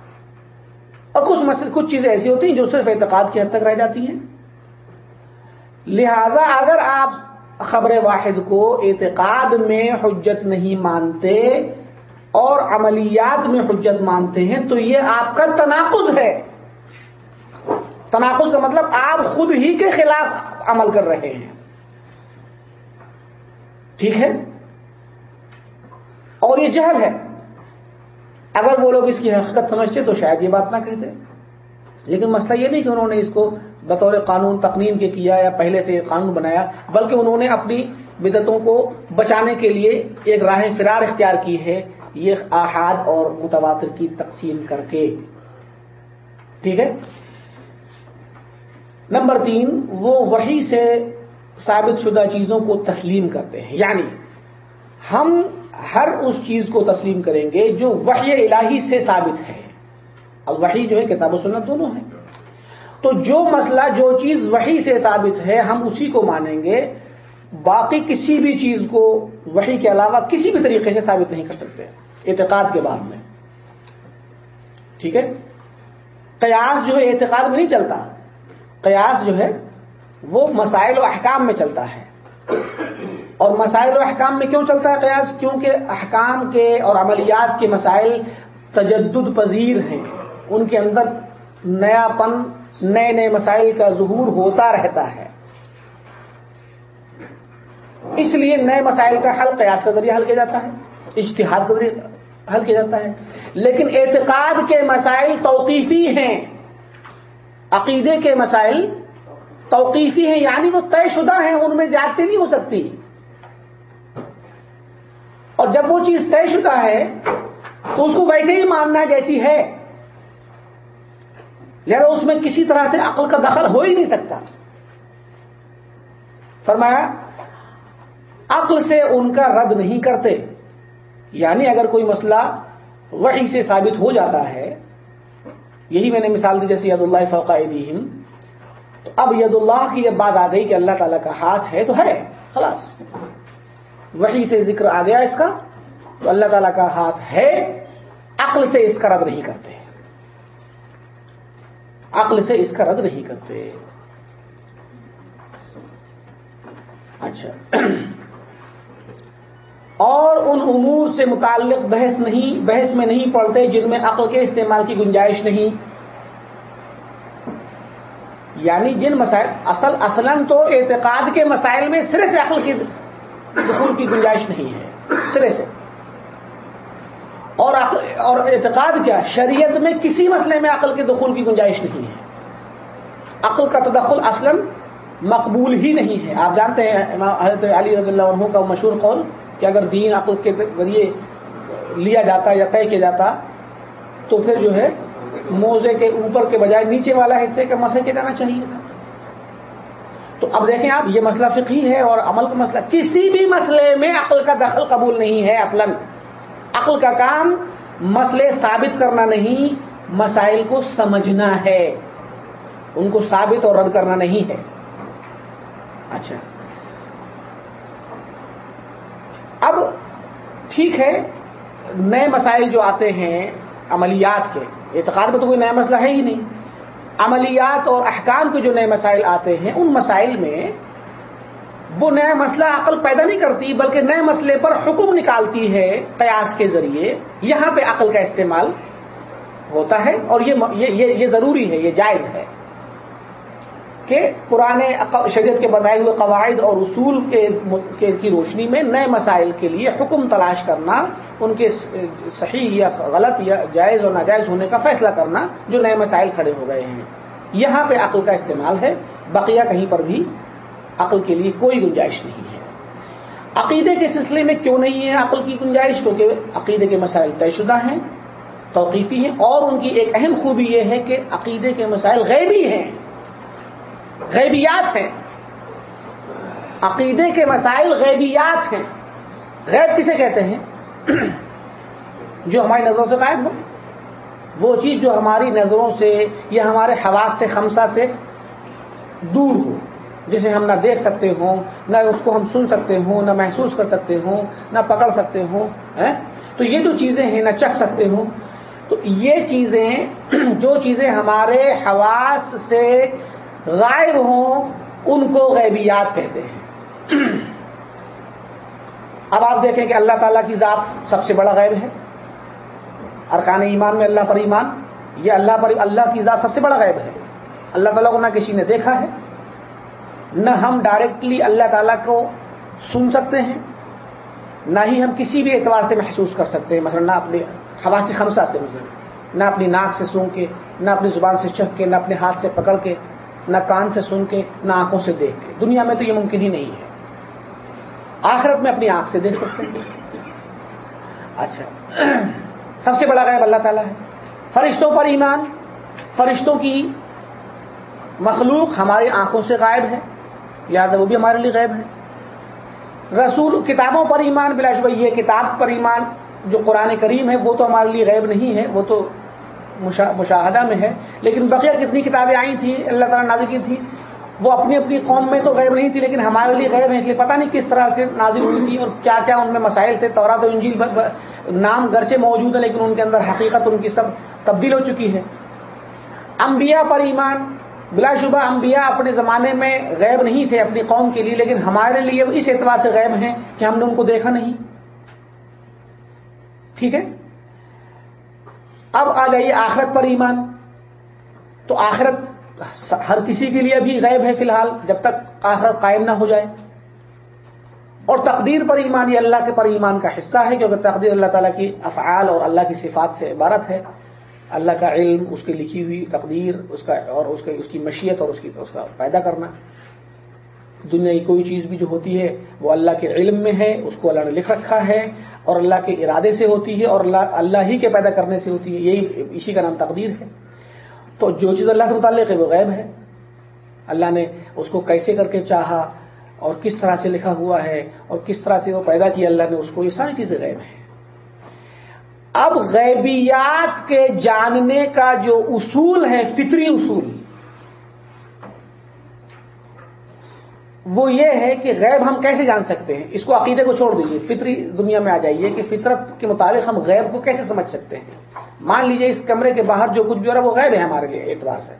اور کچھ مسئلے کچھ چیزیں ایسی ہوتی ہیں جو صرف اعتقاد کی حد تک رہ جاتی ہیں۔ لہذا اگر آپ خبر واحد کو اعتقاد میں حجت نہیں مانتے اور عملیات میں حجت مانتے ہیں، تو یہ آپ کا تناقض ہے۔ تناقض کا مطلب آپ خود ہی کے خلاف عمل کر رہے ہیں۔ ٹھیک ہے؟ اور یہ جہل ہے۔ اگر وہ لوگ اس کی حقیقت سمجھتے تو شاید یہ بات نہ کہتے۔ لیکن مسئلہ یہ نہیں کہ انہوں نے اس کو بطور قانون تقنیم کے کیا یا پہلے سے قانون بنایا، بلکہ انہوں نے اپنی بدتوں کو بچانے کے لیے ایک راہ فرار اختیار کی ہے۔ یہ احاد اور متواتر کی تقسیم کر کے۔ ٹھیک ہے؟ نمبر تین، وہ وہی سے ثابت شدہ چیزوں کو تسلیم کرتے ہیں۔ یعنی ہم ہر اس چیز کو تسلیم کریں گے جو وحی الہی سے ثابت ہے۔ اب وحی جو ہے، کتاب و سنت دونوں ہیں۔ تو جو مسئلہ، جو چیز وہی سے ثابت ہے، ہم اسی کو مانیں گے۔ باقی کسی بھی چیز کو وہی کے علاوہ کسی بھی طریقے سے ثابت نہیں کر سکتے۔ اعتقاد کے بعد میں۔ ٹھیک ہے؟ قیاس جو ہے، اعتقاد میں نہیں چلتا۔ قیاس جو ہے وہ مسائل و احکام میں چلتا ہے۔ اور مسائل و احکام میں کیوں چلتا ہے قیاس؟ کیونکہ احکام کے اور عملیات کے مسائل تجدد پذیر ہیں۔ ان کے اندر نیا پن نئے نئے مسائل کا ظہور ہوتا رہتا ہے۔ اس لیے نئے مسائل کا حل قیاس کا ذریعہ حل کیا جاتا ہے۔ اشتہار کا ذریعہ حل کیا جاتا ہے۔ لیکن اعتقاد کے مسائل توقیفی ہیں۔ عقیدے کے مسائل توقیفی ہیں یعنی وہ طے شدہ ہیں، ان میں زیادتی نہیں ہو سکتی۔ اور جب وہ چیز طے شدہ ہے، تو اس کو ویسے ہی ماننا جیسی ہے۔ لہذا اس میں کسی طرح سے عقل کا دخل ہو ہی نہیں سکتا۔ فرمایا، عقل سے ان کا رد نہیں کرتے۔ یعنی اگر کوئی مسئلہ وحی سے ثابت ہو جاتا ہے، یہی میں نے مثال دی جیسے ید اللہ فوقا دیم تو اب ید اللہ کی جب بات آ گئی کہ اللہ تعالیٰ کا ہاتھ ہے تو ہے، خلاص۔ وہی سے ذکر آ گیا اس کا، تو اللہ تعالیٰ کا ہاتھ ہے، عقل سے اس کا رد نہیں کرتے۔ عقل سے اس کا رد نہیں کرتے۔ اچھا۔ اور ان امور سے متعلق بحث نہیں، بحث میں نہیں پڑتے جن میں عقل کے استعمال کی گنجائش نہیں۔ یعنی جن مسائل، اصل، اصلا تو اعتقاد کے مسائل میں سرے سے عقل کی دخول کی گنجائش نہیں ہے، سرے سے۔ اور اور اعتقاد کیا؟ شریعت میں کسی مسئلے میں عقل کے دخول کی گنجائش نہیں ہے۔ عقل کا تدخل اصلا مقبول ہی نہیں ہے۔ آپ جانتے ہیں حضرت علی رضی اللہ عنہ کا مشہور قول کہ اگر دین عقل کے ذریعے لیا جاتا یا طے کیا جاتا تو پھر جو ہے موزے کے اوپر کے بجائے نیچے والا حصے کا مسئلہ کیا جانا چاہیے تھا؟ تو اب دیکھیں آپ، یہ مسئلہ فقہی ہے اور عمل کا مسئلہ، کسی بھی مسئلے میں عقل کا دخل قبول نہیں ہے اصلا۔ عقل کا کام مسئلے ثابت کرنا نہیں، مسائل کو سمجھنا ہے۔ ان کو ثابت اور رد کرنا نہیں ہے۔ اچھا۔ اب ٹھیک ہے، نئے مسائل جو آتے ہیں عملیات کے اعتقاد میں تو کوئی نیا مسئلہ ہے ہی نہیں۔ عملیات اور احکام کے جو نئے مسائل آتے ہیں ان مسائل میں وہ نیا مسئلہ عقل پیدا نہیں کرتی بلکہ نئے مسئلے پر حکم نکالتی ہے قیاس کے ذریعے۔ یہاں پہ عقل کا استعمال ہوتا ہے اور یہ یہ, یہ ضروری ہے یہ جائز ہے۔ کہ پرانے شریعت کے بتائے ہوئے قواعد اور اصول کے کی روشنی میں نئے مسائل کے لیے حکم تلاش کرنا، ان کے صحیح یا غلط یا جائز اور ناجائز ہونے کا فیصلہ کرنا جو نئے مسائل کھڑے ہو گئے ہیں۔ یہاں پہ عقل کا استعمال ہے، بقیہ کہیں پر بھی عقل کے لیے کوئی گنجائش نہیں ہے۔ عقیدے کے سلسلے میں کیوں نہیں ہے عقل کی گنجائش؟ کیونکہ عقیدے کے مسائل طے شدہ ہیں، توقیفی ہیں اور ان کی ایک اہم خوبی یہ ہے کہ عقیدے کے مسائل غیبی ہیں۔ غیبیات ہیں۔ عقیدے کے مسائل غیبیات ہیں۔ غیب کسے کہتے ہیں؟ جو ہماری نظروں سے غائب ہو۔ وہ چیز جو ہماری نظروں سے یا ہمارے حواس سے، خمسہ سے دور ہو۔ جسے ہم نہ دیکھ سکتے ہوں، نہ اس کو ہم سن سکتے ہوں، نہ محسوس کر سکتے ہوں، نہ پکڑ سکتے ہوں تو یہ جو چیزیں ہیں، نہ چکھ سکتے ہوں۔ تو یہ چیزیں، جو چیزیں ہمارے حواس سے غائب ہوں، ان کو غیبیات کہتے ہیں۔ اب آپ دیکھیں کہ اللہ تعالیٰ کی ذات سب سے بڑا غیب ہے۔ ارکان ایمان میں اللہ پر ایمان، یہ اللہ پر، اللہ کی ذات سب سے بڑا غیب ہے۔ اللہ تعالیٰ کو نہ کسی نے دیکھا ہے، نہ ہم ڈائریکٹلی اللہ تعالیٰ کو سن سکتے ہیں، نہ ہی ہم کسی بھی اعتبار سے محسوس کر سکتے ہیں۔ مثلا نہ اپنے ہوا سے خمسہ سے مثلا نہ اپنی ناک سے سن کے نہ اپنی زبان سے چکھ کے نہ اپنے ہاتھ سے پکڑ کے نہ کان سے سن کے، نہ آنکھوں سے دیکھ کے۔ دنیا میں تو یہ ممکن ہی نہیں ہے۔ آخرت میں اپنی آنکھ سے دیکھ سکتے ہیں۔ اچھا۔ سب سے بڑا غیب اللہ تعالیٰ ہے۔ فرشتوں پر ایمان، فرشتوں کی مخلوق ہماری آنکھوں سے غائب ہے۔ لہٰذا وہ بھی ہمارے لیے غائب ہے۔ رسول کتابوں پر ایمان بلاش بھائی یہ کتاب پر ایمان جو قرآن کریم ہے، وہ تو ہمارے لیے غیب نہیں ہے۔ وہ تو مشاہدہ میں ہے، لیکن بقیہ کتنی کتابیں آئی تھیں، اللہ تعالیٰ نازل کی تھی وہ اپنی اپنی قوم میں تو غیب نہیں تھی، لیکن ہمارے لیے غیب ہے اس لیے پتہ نہیں کس طرح سے نازل ہوئی تھی اور کیا کیا ان میں مسائل تھے تورا تو انجیل نام گرچے موجود ہیں، لیکن ان کے اندر حقیقت ان کی سب تبدیل ہو چکی ہے۔ انبیاء پر ایمان، بلا شبہ انبیاء اپنے زمانے میں غیب نہیں تھے اپنی قوم کے لیے، لیکن ہمارے لیے اس اعتبار سے غیب ہیں کہ ہم نے ان کو دیکھا نہیں۔ ٹھیک ہے؟ اب آ جائیے آخرت پر ایمان۔ تو آخرت ہر کسی کے لیے بھی غیب ہے فی الحال، جب تک آخرت قائم نہ ہو جائے۔ اور تقدیر پر ایمان یہ اللہ کے پر ایمان کا حصہ ہے، کیونکہ تقدیر اللہ تعالیٰ کی افعال اور اللہ کی صفات سے عبارت ہے۔ اللہ کا علم، اس کی لکھی ہوئی تقدیر، اس کا اور اس اس کی مشیت اور اس کی اس کا پیدا کرنا۔ دنیا کی کوئی چیز بھی جو ہوتی ہے، وہ اللہ کے علم میں ہے، اس کو اللہ نے لکھ رکھا ہے اور اللہ کے ارادے سے ہوتی ہے اور اللہ اللہ ہی کے پیدا کرنے سے ہوتی ہے۔ یہی اسی کا نام تقدیر ہے۔ تو جو چیز اللہ سے متعلق ہے، وہ غیب ہے۔ اللہ نے اس کو کیسے کر کے چاہا اور کس طرح سے لکھا ہوا ہے اور کس طرح سے وہ پیدا کیا اللہ نے، اس کو یہ ساری چیزیں غیب ہیں۔ اب غیبیات کے جاننے کا جو اصول ہے، فطری اصول وہ یہ ہے کہ غیب ہم کیسے جان سکتے ہیں؟ اس کو عقیدے کو چھوڑ دیجیے فطری دنیا میں آ جائیے کہ فطرت کے مطابق ہم غیب کو کیسے سمجھ سکتے ہیں؟ مان لیجیے اس کمرے کے باہر جو کچھ بھی ہو رہا ہے، وہ غیب ہے ہمارے لیے اعتبار سے۔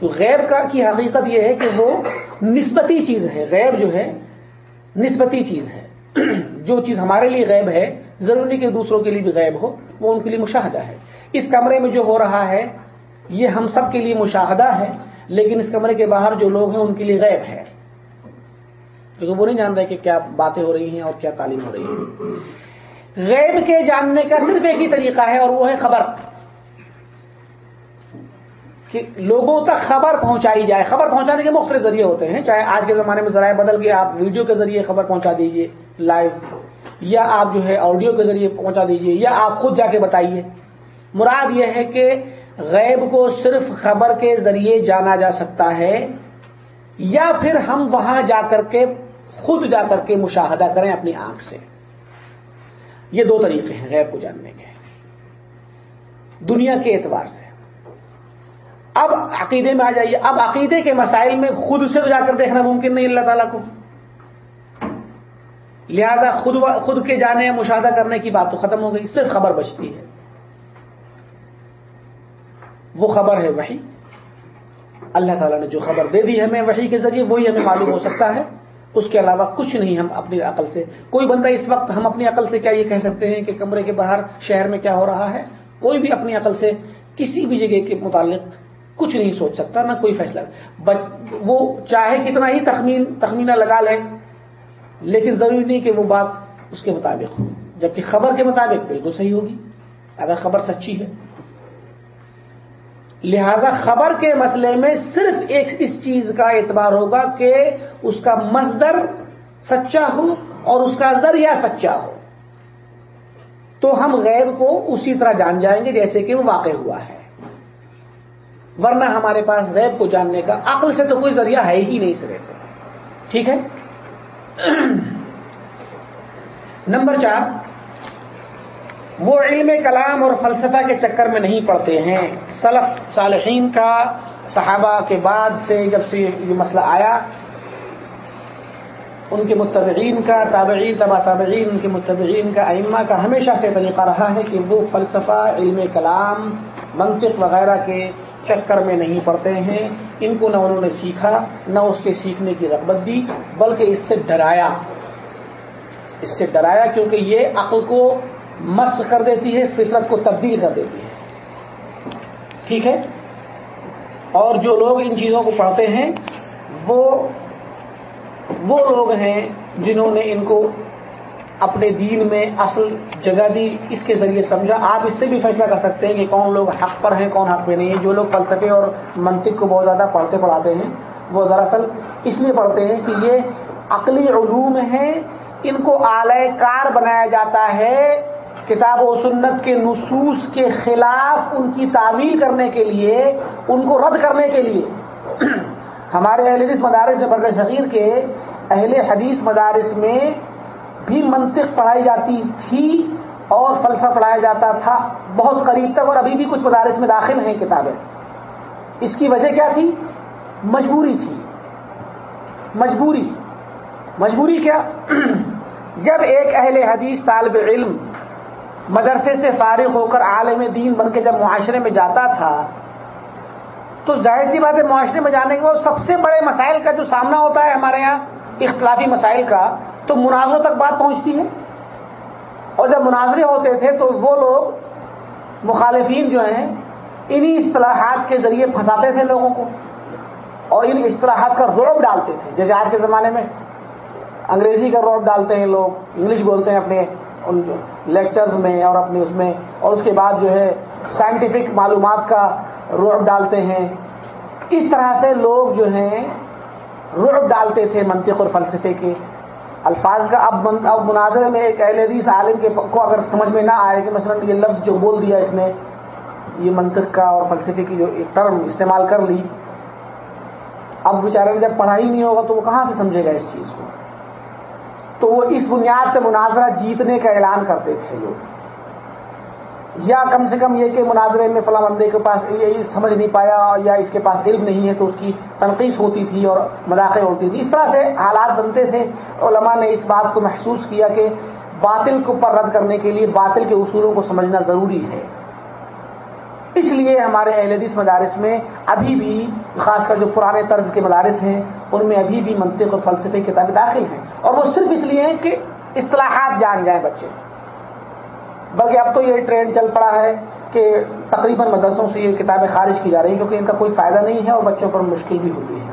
تو غیب کا کی حقیقت یہ ہے کہ وہ نسبتی چیز ہے۔ غیب جو ہے، نسبتی چیز ہے۔ جو چیز ہمارے لیے غیب ہے، ضروری کہ دوسروں کے لیے بھی غیب ہو، وہ ان کے لیے مشاہدہ ہے۔ اس کمرے میں جو ہو رہا ہے، یہ ہم سب کے لیے مشاہدہ ہے، لیکن اس کمرے کے باہر جو لوگ ہیں، ان کے لیے غیب ہے۔ کیونکہ وہ نہیں جان رہے کہ کیا باتیں ہو رہی ہیں اور کیا تعلیم ہو رہی ہے غیب کے جاننے کا صرف ایک ہی طریقہ ہے اور وہ ہے خبر۔ کہ لوگوں تک خبر پہنچائی جائے۔ خبر پہنچانے کے مختلف ذریعے ہوتے ہیں۔ چاہے آج کے زمانے میں ذرائع بدل گئے آپ ویڈیو کے ذریعے خبر پہنچا دیجیے لائیو۔ یا آپ جو ہے آڈیو کے ذریعے پہنچا دیجیے یا آپ خود جا کے بتائیے۔ مراد یہ ہے کہ غیب کو صرف خبر کے ذریعے جانا جا سکتا ہے یا پھر ہم وہاں جا کر کے خود جا کر کے مشاہدہ کریں اپنی آنکھ سے۔ یہ دو طریقے ہیں غیب کو جاننے کے۔ دنیا کے اعتبار سے۔ اب عقیدے میں آ جائیے۔ اب عقیدے کے مسائل میں خود سے جا کر دیکھنا ممکن نہیں اللہ تعالیٰ کو۔ لہذا خود خود کے جانے، مشاہدہ کرنے کی بات تو ختم ہو گئی۔ صرف خبر بچتی ہے۔ وہ خبر ہے وہی اللہ تعالیٰ نے جو خبر دے دی ہمیں وہی کے ذریعے، وہی ہمیں معلوم ہو سکتا ہے۔ اس کے علاوہ کچھ نہیں ہم اپنی عقل سے۔ کوئی بندہ اس وقت ہم اپنی عقل سے کیا یہ کہہ سکتے ہیں کہ کمرے کے باہر شہر میں کیا ہو رہا ہے؟ کوئی بھی اپنی عقل سے کسی بھی جگہ کے متعلق کچھ نہیں سوچ سکتا، نہ کوئی فیصلہ۔ وہ چاہے کتنا ہی تخمین، تخمینہ لگا لے، لیکن ضروری نہیں کہ وہ بات اس کے مطابق ہو، جبکہ خبر کے مطابق بالکل صحیح ہوگی۔ اگر خبر سچی ہے لہذا خبر کے مسئلے میں صرف ایک اس چیز کا اعتبار ہوگا کہ اس کا مزدر سچا ہو اور اس کا ذریعہ سچا ہو۔ تو ہم غیب کو اسی طرح جان جائیں گے جیسے کہ وہ واقع ہوا ہے۔ ورنہ ہمارے پاس غیب کو جاننے کا عقل سے تو کوئی ذریعہ ہے ہی نہیں سرے سے۔ ٹھیک ہے؟ نمبر چار۔ وہ علم کلام اور فلسفہ کے چکر میں نہیں پڑتے ہیں۔ سلف صالحین کا صحابہ کے بعد سے جب سے یہ مسئلہ آیا، ان کے متبعین کا، تابعین، تبا تابعین، ان کے متبعین کا، ائمہ کا ہمیشہ سے طریقہ رہا ہے کہ وہ فلسفہ، علم کلام، منطق وغیرہ کے چکر میں نہیں پڑتے ہیں۔ ان کو نہ انہوں نے سیکھا، نہ اس کے سیکھنے کی رغبت دی، بلکہ اس سے ڈرایا۔ اس سے ڈرایا کیونکہ یہ عقل کو مس کر دیتی ہے، فطرت کو تبدیل کر دیتی ہے۔ ٹھیک ہے؟ اور جو لوگ ان چیزوں کو پڑھتے ہیں، وہ وہ لوگ ہیں جنہوں نے ان کو اپنے دین میں اصل جگہ دی، اس کے ذریعے سمجھا۔ آپ اس سے بھی فیصلہ کر سکتے ہیں کہ کون لوگ حق پر ہیں، کون حق پہ نہیں ہے۔ جو لوگ فلسفے اور منطق کو بہت زیادہ پڑھتے پڑھاتے ہیں، وہ دراصل اس لیے پڑھتے ہیں کہ یہ عقلی علوم ہیں۔ ان کو اعلی کار بنایا جاتا ہے کتاب و سنت کے نصوص کے خلاف ان کی تعویل کرنے کے لیے، ان کو رد کرنے کے لیے۔ ہمارے اہل حدیث مدارس میں برگر شغیر کے اہل حدیث مدارس میں بھی منطق پڑھائی جاتی تھی اور فلسفہ پڑھایا جاتا تھا۔ بہت قریب تک اور ابھی بھی کچھ مدارس میں داخل ہیں کتابیں۔ اس کی وجہ کیا تھی؟ مجبوری تھی۔ مجبوری۔ مجبوری کیا؟ جب ایک اہل حدیث طالب علم مدرسے سے فارغ ہو کر عالم دین بن کے جب معاشرے میں جاتا تھا، تو ظاہر سی بات ہے معاشرے میں جانے کے بعد سب سے بڑے مسائل کا جو سامنا ہوتا ہے ہمارے یہاں اختلافی مسائل کا، تو مناظروں تک بات پہنچتی ہے۔ اور جب مناظرے ہوتے تھے تو وہ لوگ مخالفین جو ہیں، انہی اصطلاحات کے ذریعے پھنساتے تھے لوگوں کو اور ان اصطلاحات کا روب ڈالتے تھے۔ جیسے آج کے زمانے میں انگریزی کا روب ڈالتے ہیں لوگ، انگلش بولتے ہیں اپنے ان لیکچرز میں اور اپنے اس میں اور اس کے بعد جو ہے سائنٹیفک معلومات کا روب ڈالتے ہیں۔ اس طرح سے لوگ جو ہیں روب ڈالتے تھے منطق اور فلسفے کے۔ الفاظ کا اب اب مناظرے میں ایک اہل حدیث عالم کے کو اگر سمجھ میں نہ آئے کہ مثلا یہ لفظ جو بول دیا اس نے، یہ منطق کا اور فلسفے کی جو ایک ٹرم استعمال کر لی۔ اب بیچارے میں جب پڑھائی نہیں ہوگا تو وہ کہاں سے سمجھے گا اس چیز کو؟ تو وہ اس بنیاد پہ مناظرہ جیتنے کا اعلان کرتے تھے لوگ۔ یا کم سے کم یہ کہ مناظرے میں فلاں بندے کے پاس یہ سمجھ نہیں پایا یا اس کے پاس علم نہیں ہے تو اس کی تنقید ہوتی تھی اور مذاقیں ہوتی تھی۔ اس طرح سے حالات بنتے تھے۔ علماء نے اس بات کو محسوس کیا کہ باطل کو پر رد کرنے کے لیے باطل کے اصولوں کو سمجھنا ضروری ہے۔ اس لیے ہمارے اہل حدیث مدارس میں ابھی بھی خاص کر جو پرانے طرز کے مدارس ہیں، ان میں ابھی بھی منطق اور فلسفے کتابیں داخل ہیں۔ اور وہ صرف اس لیے ہیں کہ اصطلاحات جان جائیں بچے۔ بلکہ اب تو یہ ٹرینڈ چل پڑا ہے کہ تقریباً مدرسوں سے یہ کتابیں خارج کی جا رہی ہیں، کیونکہ ان کا کوئی فائدہ نہیں ہے اور بچوں پر مشکل بھی ہوتی ہے۔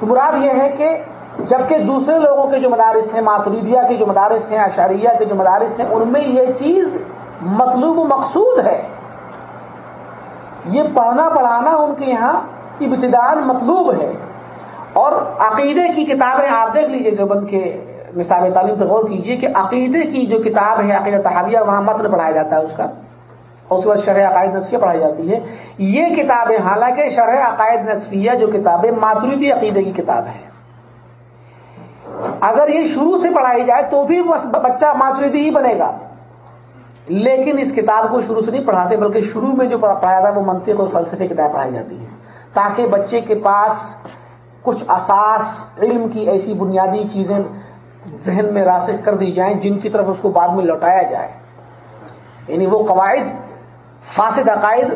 تو مراد یہ ہے کہ جبکہ دوسرے لوگوں کے جو مدارس ہیں، ماتریدیہ کے جو مدارس ہیں اشاریہ کے جو مدارس ہیں، ان میں یہ چیز مطلوب و مقصود ہے۔ یہ پڑھنا پڑھانا ان کے یہاں ابتدان مطلوب ہے۔ اور عقیدے کی کتابیں آپ دیکھ لیجیے جو بند کے نصاب تعلیم پہ غور کیجیے کہ عقیدے کی جو کتاب ہے، عقیدہ تحاویہ، وہاں متن پڑھایا جاتا ہے اس کا۔ اور اس کے بعد شرح عقائد نصفیہ پڑھائی جاتی ہے۔ یہ کتابیں حالانکہ شرح عقائد نصفیہ جو کتابیں ماتریدی عقیدے کی کتاب ہے۔ اگر یہ شروع سے پڑھائی جائے تو بھی بچہ ماتریدی ہی بنے گا۔ لیکن اس کتاب کو شروع سے نہیں پڑھاتے، بلکہ شروع میں جو پڑھایا تھا وہ منطق اور فلسفے کتاب پڑھائی جاتی ہے، تاکہ بچے کے پاس کچھ اساس، علم کی ایسی بنیادی چیزیں ذہن میں راسخ کر دی جائیں جن کی طرف اس کو بعد میں لوٹایا جائے۔ یعنی وہ قواعد، فاسد عقائد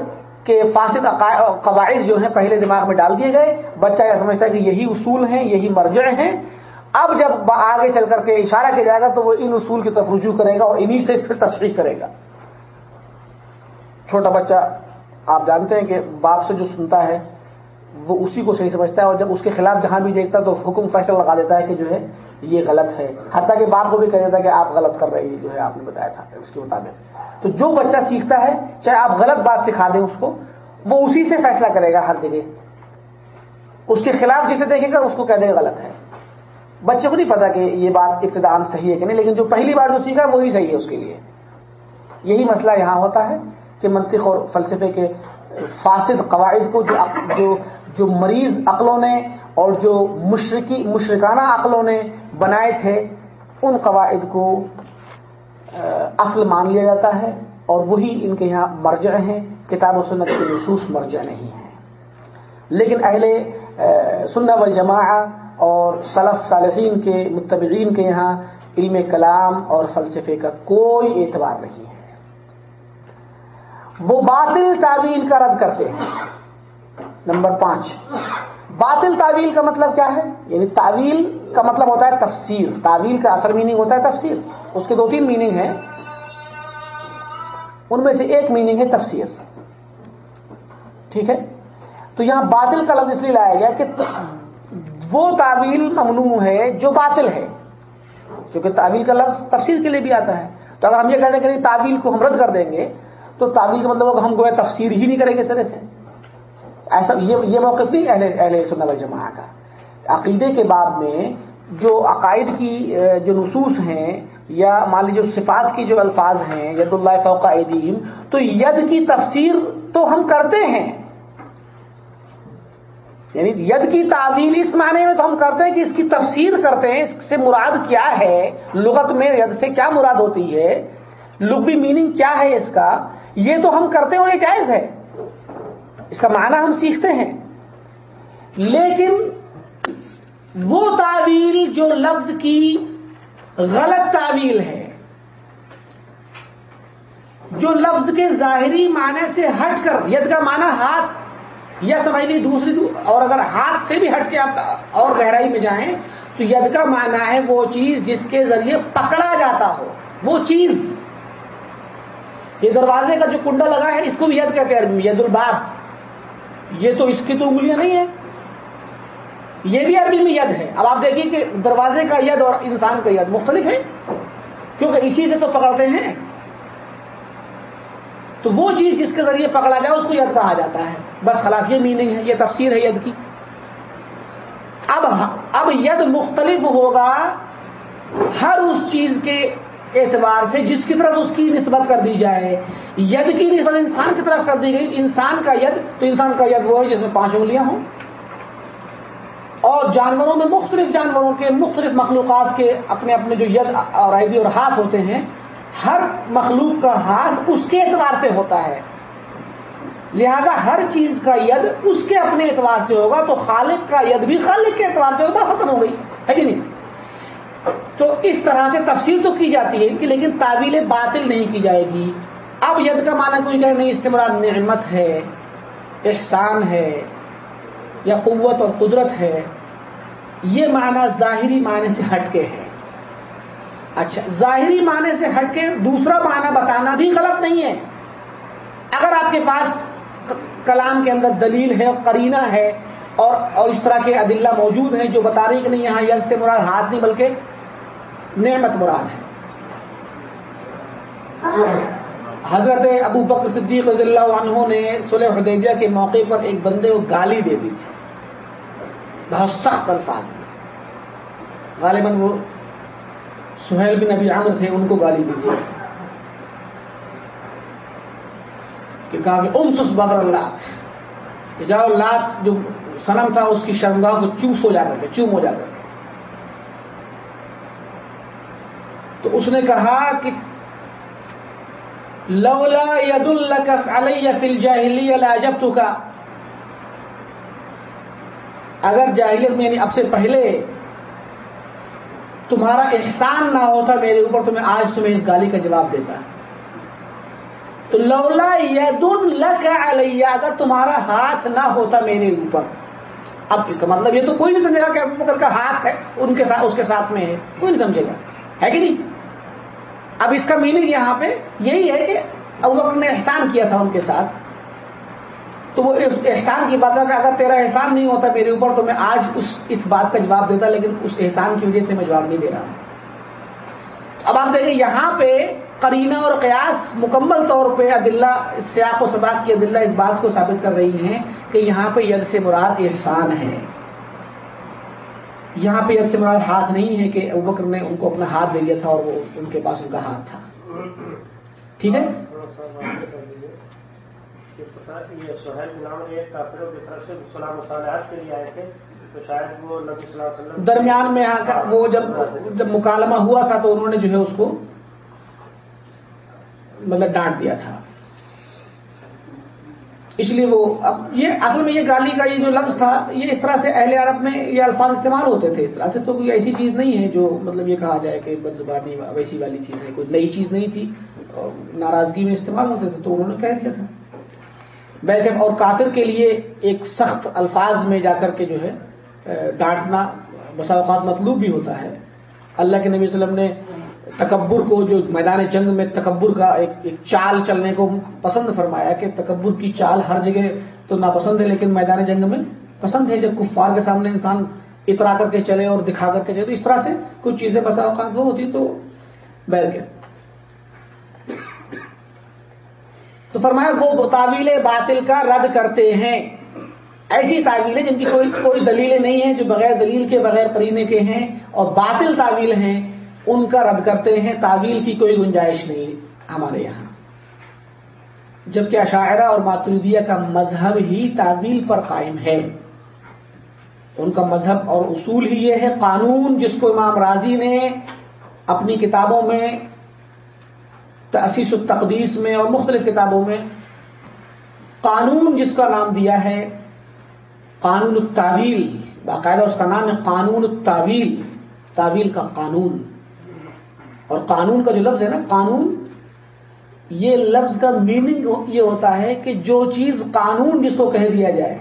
کے فاسد قواعد جو ہیں پہلے دماغ میں ڈال دیے گئے، بچہ یہ سمجھتا ہے کہ یہی اصول ہیں، یہی مرجع ہیں اب جب آگے چل کر کے اشارہ کیا جائے گا تو وہ ان اصول کی طرف رجوع کرے گا اور انہی سے پھر تصریح کرے گا۔ چھوٹا بچہ، آپ جانتے ہیں کہ باپ سے جو سنتا ہے، وہ اسی کو صحیح سمجھتا ہے اور جب اس کے خلاف جہاں بھی دیکھتا ہے تو حکم فیصلہ لگا دیتا ہے کہ جو ہے یہ غلط ہے۔ حتیٰ کہ باپ کو بھی کہہ دیتا ہے کہ آپ غلط کر رہے ہیں جو ہے آپ نے بتایا تھا اس کے مطابق۔ تو جو بچہ سیکھتا ہے، چاہے آپ غلط بات سکھا دیں اس کو، وہ اسی سے فیصلہ کرے گا ہر جگہ۔ اس کے خلاف جسے دیکھے گا، اس کو کہہ دے گا غلط ہے۔ بچے کو نہیں پتا کہ یہ بات ابتدان صحیح ہے کہ نہیں، لیکن جو پہلی بار جو سیکھا وہی صحیح ہے اس کے لیے۔ یہی مسئلہ یہاں ہوتا ہے کہ منطق اور فلسفے کے فاسد قواعد کو جو جو جو مریض عقلوں نے اور جو مشرقی مشرکانہ عقلوں نے بنائے تھے، ان قواعد کو اصل مان لیا جاتا ہے اور وہی ان کے یہاں مرجع ہیں۔ کتاب و سنت کے نصوص مرجع نہیں ہیں۔ لیکن اہل سنہ والجماع اور سلف صالحین کے متبعین کے یہاں علم کلام اور فلسفے کا کوئی اعتبار نہیں ہے۔ وہ باطل تعویل کا رد کرتے ہیں۔ نمبر پانچ، باطل تعویل کا مطلب کیا ہے؟ یعنی تعویل کا مطلب ہوتا ہے تفسیر۔ تعویل کا اثر میننگ ہوتا ہے تفسیر۔ اس کے دو تین میننگ ہیں۔ ان میں سے ایک میننگ ہے تفسیر۔ ٹھیک ہے؟ تو یہاں باطل کا لفظ اس لیے لایا گیا کہ وہ تعویل ممنوع ہے جو باطل ہے۔ کیونکہ تعویل کا لفظ تفسیر کے لیے بھی آتا ہے۔ تو اگر ہم یہ کہتے ہیں کہ تعویل کو ہم رد کر دیں گے، تو تعویل کا مطلب ہم گویا تفسیر ہی نہیں کریں گے سرے سے۔ ایسا یہ موقف نہیں اہل اہل سنت جماع کا۔ عقیدے کے بعد میں جو عقائد کی، جو نصوص ہیں، یا مان لیجیے صفات کی جو الفاظ ہیں ید اللہ فوق عیدیم تو ید کی تفسیر تو ہم کرتے ہیں۔ یعنی ید کی تعویل اس معنی میں تو ہم کرتے ہیں کہ اس کی تفسیر کرتے ہیں، اس سے مراد کیا ہے؟ لغت میں ید سے کیا مراد ہوتی ہے؟ لغوی میننگ کیا ہے اس کا؟ یہ تو ہم کرتے ہیں اور یہ جائز ہے۔ اس کا معنی ہم سیکھتے ہیں۔ لیکن وہ تعویل جو لفظ کی غلط تعویل ہے، جو لفظ کے ظاہری معنی سے ہٹ کر، ید کا معنی ہاتھ یا سمجھ لی دوسری دو اور اگر ہاتھ سے بھی ہٹ کے آپ اور گہرائی میں جائیں، تو ید کا معنی ہے وہ چیز جس کے ذریعے پکڑا جاتا ہو، وہ چیز۔ یہ دروازے کا جو کنڈا لگا ہے، اس کو بھی ید کہتے ہیں، ید الباب۔ یہ تو اس کی تو انگلیاں نہیں ہے یہ بھی عربی میں ید ہے۔ اب آپ دیکھیے کہ دروازے کا ید اور انسان کا ید مختلف ہے کیونکہ اسی سے تو پکڑتے ہیں۔ تو وہ چیز جس کے ذریعے پکڑا جائے، اس کو ید کہا جاتا ہے۔ بس خلاص، یہ میننگ ہے، یہ تفسیر ہے ید کی۔ اب اب ید مختلف ہوگا ہر اس چیز کے اعتبار سے جس کی طرف اس کی نسبت کر دی جائے۔ ید کی نسبت انسان کی طرف کر دی گئی۔ انسان کا ید، تو انسان کا ید وہ ہے جس میں پانچ انگلیاں ہوں۔ اور جانوروں میں مختلف جانوروں کے مختلف مخلوقات کے اپنے اپنے جو ید اور عیدی اور ہاتھ ہوتے ہیں ہر مخلوق کا ہاتھ اس کے اعتبار سے ہوتا ہے۔ لہذا ہر چیز کا ید اس کے اپنے اعتبار سے ہوگا، تو خالق کا ید بھی خالق کے اعتبار سے ہوگا، ختم ہو گئی، ہے کہ نہیں؟ تو اس طرح سے تفصیل تو کی جاتی ہے کہ لیکن تعویل باطل نہیں کی جائے گی۔ اب ید کا معنی کوئی کہ نہیں، اس سے مراد نعمت ہے، احسان ہے، یا قوت اور قدرت ہے۔ یہ معنی ظاہری معنی سے ہٹ کے ہے۔ اچھا ظاہری معنی سے ہٹ کے دوسرا معنی بتانا بھی غلط نہیں ہے۔ اگر آپ کے پاس کلام کے اندر دلیل ہے کرینہ ہے، اور اور اس طرح کے عدلہ موجود ہیں جو بتا رہی کہ نہیں، یہاں ید سے مراد ہاتھ نہیں، بلکہ نعمت مراد ہے۔ حضرت ابو بکر صدیق رضی اللہ عنہ نے صلح حدیبیہ کے موقع پر ایک بندے کو گالی دے دی تھی۔ بہت سخت الفاظ۔ غالباً وہ سہیل بن ابی عامر تھے، ان کو گالی دیجیے۔ کہ کہا کہ ام سس بدر اللہ۔ کہ جاؤ لات جو سنم تھا، اس کی شرمگاہ کو چوس ہو جا کر کے چوم ہو جا کر تو اس نے کہا کہ لولا ید اللہ علیہ فل جاہلی جب تو کا اگر جاہلیت میں یعنی اب سے پہلے تمہارا احسان نہ ہوتا میرے اوپر، تو میں آج تمہیں اس گالی کا جواب دیتا تو لولا ید الک علیہ اگر تمہارا ہاتھ نہ ہوتا میرے اوپر، اب اس کا مطلب یہ تو کوئی نہیں سمجھے گا کہ ابو بکر کا ہاتھ ہے، ان کے ساتھ اس کے ساتھ میں ہے، کوئی نہیں سمجھے گا۔ ہے کہ نہیں؟ اب اس کا میننگ یہاں پہ یہی ہے کہ ابو بکر نے احسان کیا تھا ان کے ساتھ۔ تو وہ احسان کی بات ہے کہ اگر تیرا احسان نہیں ہوتا میرے اوپر، تو میں آج اس اس بات کا جواب دیتا، لیکن اس احسان کی وجہ سے میں جواب نہیں دے رہا ہوں۔ اب آپ دیکھیں، یہاں پہ کرینہ اور قیاس مکمل طور پہ عدلہ سیاق و سباق کی عدلہ اس بات کو ثابت کر رہی ہیں کہ یہاں پہ ید سے مراد احسان ہے۔ یہاں پہ ید سے مراد ہاتھ نہیں ہے کہ ابکر نے ان کو اپنا ہاتھ دے دیا تھا اور وہ ان کے پاس ان کا ہاتھ تھا۔ ٹھیک ہے؟ یہ سہیل نام ایک کافروں کی طرف سے سلام مصالحات کے لیے آئے تھے، تو شاید وہ نبی صلی اللہ علیہ وسلم درمیان میں وہ جب جب مکالمہ ہوا تھا تو انہوں نے جو ہے اس کو مطلب ڈانٹ دیا تھا۔ اس لیے وہ اب یہ اصل میں یہ گالی کا یہ جو لفظ تھا، یہ اس طرح سے اہل عرب میں یہ الفاظ استعمال ہوتے تھے اس طرح سے، تو کوئی ایسی چیز نہیں ہے جو مطلب یہ کہا جائے کہ بد زبانی ویسی والی چیز ہے، کوئی نئی چیز نہیں تھی اور ناراضگی میں استعمال ہوتے تھے، تو انہوں نے کہہ دیا تھا۔ بیٹھے اور کافر کے لیے ایک سخت الفاظ میں جا کر کے جو ہے ڈانٹنا بسا اوقات مطلوب بھی ہوتا ہے۔ اللہ کے نبی وسلم نے تکبر کو جو میدان جنگ میں تکبر کا ایک ایک چال چلنے کو پسند فرمایا کہ تکبر کی چال ہر جگہ تو ناپسند ہے، لیکن میدان جنگ میں پسند ہے۔ جب کفار کے سامنے انسان اترا کر کے چلے اور دکھا کر کے چلے، تو اس طرح سے کچھ چیزیں بسا اوقات وہ ہوتی تو بیل کے تو فرمایا وہ تعویل باطل کا رد کرتے ہیں۔ ایسی تعویلیں جن کی کوئی کوئی دلیلیں نہیں ہیں جو بغیر دلیل کے، بغیر کرینے کے ہیں اور باطل تعویل ہیں، ان کا رد کرتے ہیں۔ تعویل کی کوئی گنجائش نہیں ہمارے یہاں۔ جبکہ عشاعرہ اور ماتردیہ کا مذہب ہی تعویل پر قائم ہے۔ ان کا مذہب اور اصول ہی یہ ہے، قانون جس کو امام راضی نے اپنی کتابوں میں تاسیس التقدیس میں اور مختلف کتابوں میں قانون جس کا نام دیا ہے، قانون التاویل، باقاعدہ اس کا نام ہے قانون التاویل تعویل کا قانون۔ اور قانون کا جو لفظ ہے نا، قانون، یہ لفظ کا میننگ یہ ہوتا ہے کہ جو چیز قانون جس کو کہہ دیا جائے،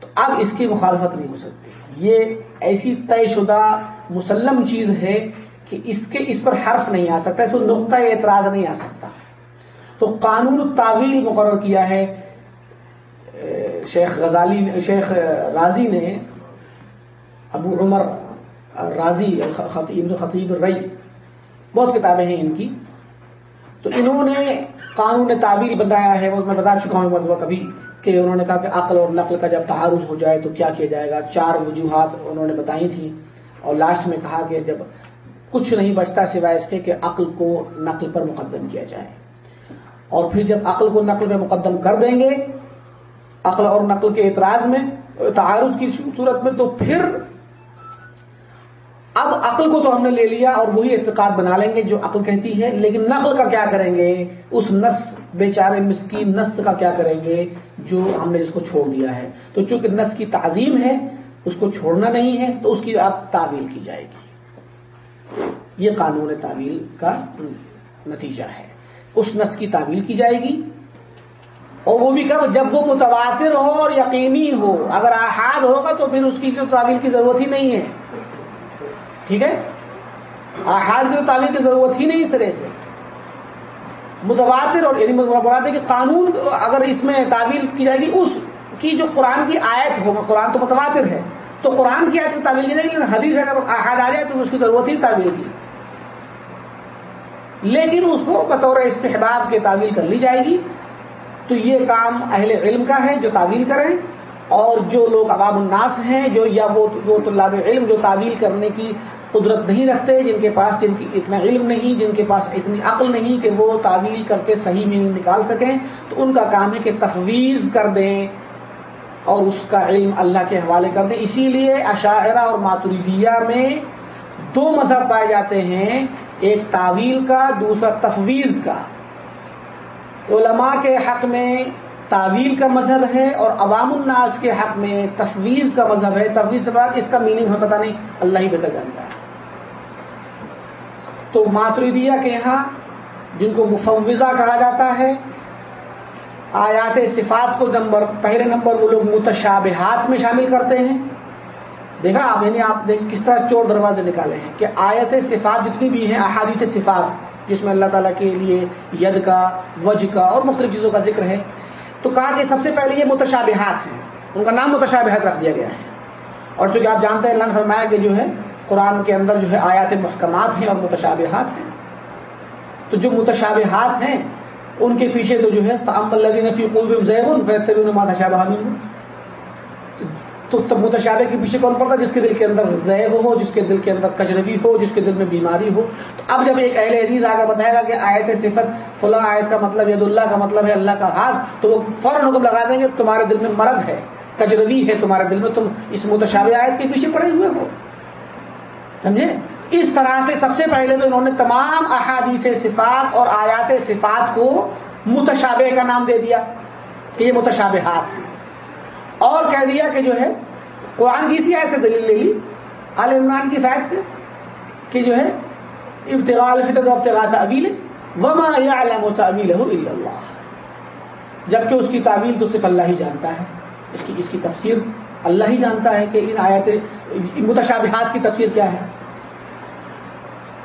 تو اب اس کی مخالفت نہیں ہو سکتی۔ یہ ایسی طے شدہ، مسلم چیز ہے کہ اس کے اس پر حرف نہیں آ سکتا، اس کو نقطۂ اعتراض نہیں آ سکتا۔ تو قانون تعویل مقرر کیا ہے۔ شیخ غزالی شیخ راضی نے ابو عمر راضی خطیب خطیب رئی بہت کتابیں ہیں ان کی۔ تو انہوں نے قانون تعبیر بتایا ہے، وہ میں بتا چکا ہوں مرتبہ کبھی کہ انہوں نے کہا کہ عقل اور نقل کا جب تعارف ہو جائے تو کیا کیا جائے گا۔ چار وجوہات انہوں نے بتائی تھیں۔ اور لاسٹ میں کہا کہ جب کچھ نہیں بچتا سوائے اس کے کہ عقل کو نقل پر مقدم کیا جائے۔ اور پھر جب عقل کو نقل میں مقدم کر دیں گے، عقل اور نقل کے اعتراض میں تعارف کی صورت میں، تو پھر اب عقل کو تو ہم نے لے لیا اور وہی اعتقاد بنا لیں گے جو عقل کہتی ہے۔ لیکن نقل کا کیا کریں گے؟ اس نس، بیچارے مسکین نس کا کیا کریں گے جو ہم نے جس کو چھوڑ دیا ہے؟ تو چونکہ نس کی تعظیم ہے، اس کو چھوڑنا نہیں ہے، تو اس کی اب تعویل کی جائے گی۔ یہ قانون تعویل کا نتیجہ ہے۔ اس نس کی تعویل کی جائے گی۔ اور وہ بھی کب جب وہ متواتر ہو اور یقینی ہو، اگر احاد ہوگا تو پھر اس کی جو تعویل کی ضرورت ہی نہیں ہے۔ ٹھیک ہے؟ احاد کی تعلیم کی ضرورت ہی نہیں اس طرح سے۔ متواتر اور یعنی مراد ہے کہ قانون اگر اس میں تعویل کی جائے گی، اس کی جو قرآن کی آیت ہوگا، قرآن تو متواتر ہے۔ تو قرآن کی آیت کی تعویل کی جائے گی حدیث اگر احاد آ جائے تو اس کی ضرورت ہی تعویل کی۔ لیکن اس کو بطور استحباب کے تعویل کر لی جائے گی۔ تو یہ کام اہل علم کا ہے جو تعویل کریں، اور جو لوگ عوام الناس ہیں، جو یا وہ طلاب علم جو تعویل کرنے کی قدرت نہیں رکھتے، جن کے پاس جن کی اتنا علم نہیں، جن کے پاس اتنی عقل نہیں کہ وہ تعویل کر کے صحیح میننگ نکال سکیں، تو ان کا کام ہے کہ تفویض کر دیں۔ اور اس کا علم اللہ کے حوالے کر دیں اسی لیے عشاعرہ اور ماتریدیہ میں دو مذہب پائے جاتے ہیں، ایک تعویل کا، دوسرا تفویض کا۔ علماء کے حق میں تعویل کا مذہب ہے اور عوام الناس کے حق میں تفویض کا مذہب ہے۔ تفویض کے بعد اس کا میننگ ہے، پتہ نہیں، اللہ ہی بہتر جانتا ہے۔ تو ماتریدیا کے یہاں جن کو مفوضہ کہا جاتا ہے آیات صفات کو نمبر پہلے نمبر وہ لوگ متشابہات میں شامل کرتے ہیں۔ دیکھا آپ یعنی آپ دیکھ کس طرح چور دروازے نکالے ہیں کہ آیت صفات جتنی بھی ہیں، احادیث صفات، جس میں اللہ تعالیٰ کے لیے ید کا، وج کا اور مختلف چیزوں کا ذکر ہے۔ تو کہا کہ سب سے پہلے یہ متشابہات ہیں۔ ان کا نام متشابہات رکھ دیا گیا ہے۔ اور چونکہ آپ جانتے ہیں، اللہ فرمایا کہ جو ہے، قرآن کے اندر جو ہے، آیات محکمات ہیں اور متشابہات ہیں۔ تو جو متشابہات ہیں ان کے پیچھے تو جو ہے تو تب متشابہ کے پیچھے کون پڑتا؟ جس کے دل کے اندر زیب ہو، جس کے دل کے اندر کجربی ہو، جس کے دل میں بیماری ہو. تو اب جب ایک اہل عزیز آگے بتائے گا کہ آیت صفت فلاں آیت کا مطلب ید اللہ کا مطلب ہے اللہ کا ہاتھ، تو وہ فوراً حکم لگا دیں گے، تمہارے دل میں مرض ہے کجربی ہے تمہارے دل میں، تم اس متشابہ آیت کے پیچھے پڑے ہوئے ہو۔ سمجھے؟ اس طرح سے سب سے پہلے تو انہوں نے تمام احادیث صفات اور آیات صفات کو متشابہ کا نام دے دیا کہ یہ متشابہات ہیں۔ اور کہہ دیا کہ جو ہے، قرآن کی سی آیت سے دلیل لے لی عال عمران کی سائد سے کہ جو ہے ابتغال ابتغاء تعبیل وما يعلم تعبیلہ الا اللہ۔ جبکہ اس کی تعبیل تو صرف اللہ ہی جانتا ہے۔ اس کی اس کی تفسیر اللہ ہی جانتا ہے کہ ان آیات متشابہات کی تفسیر کیا ہے۔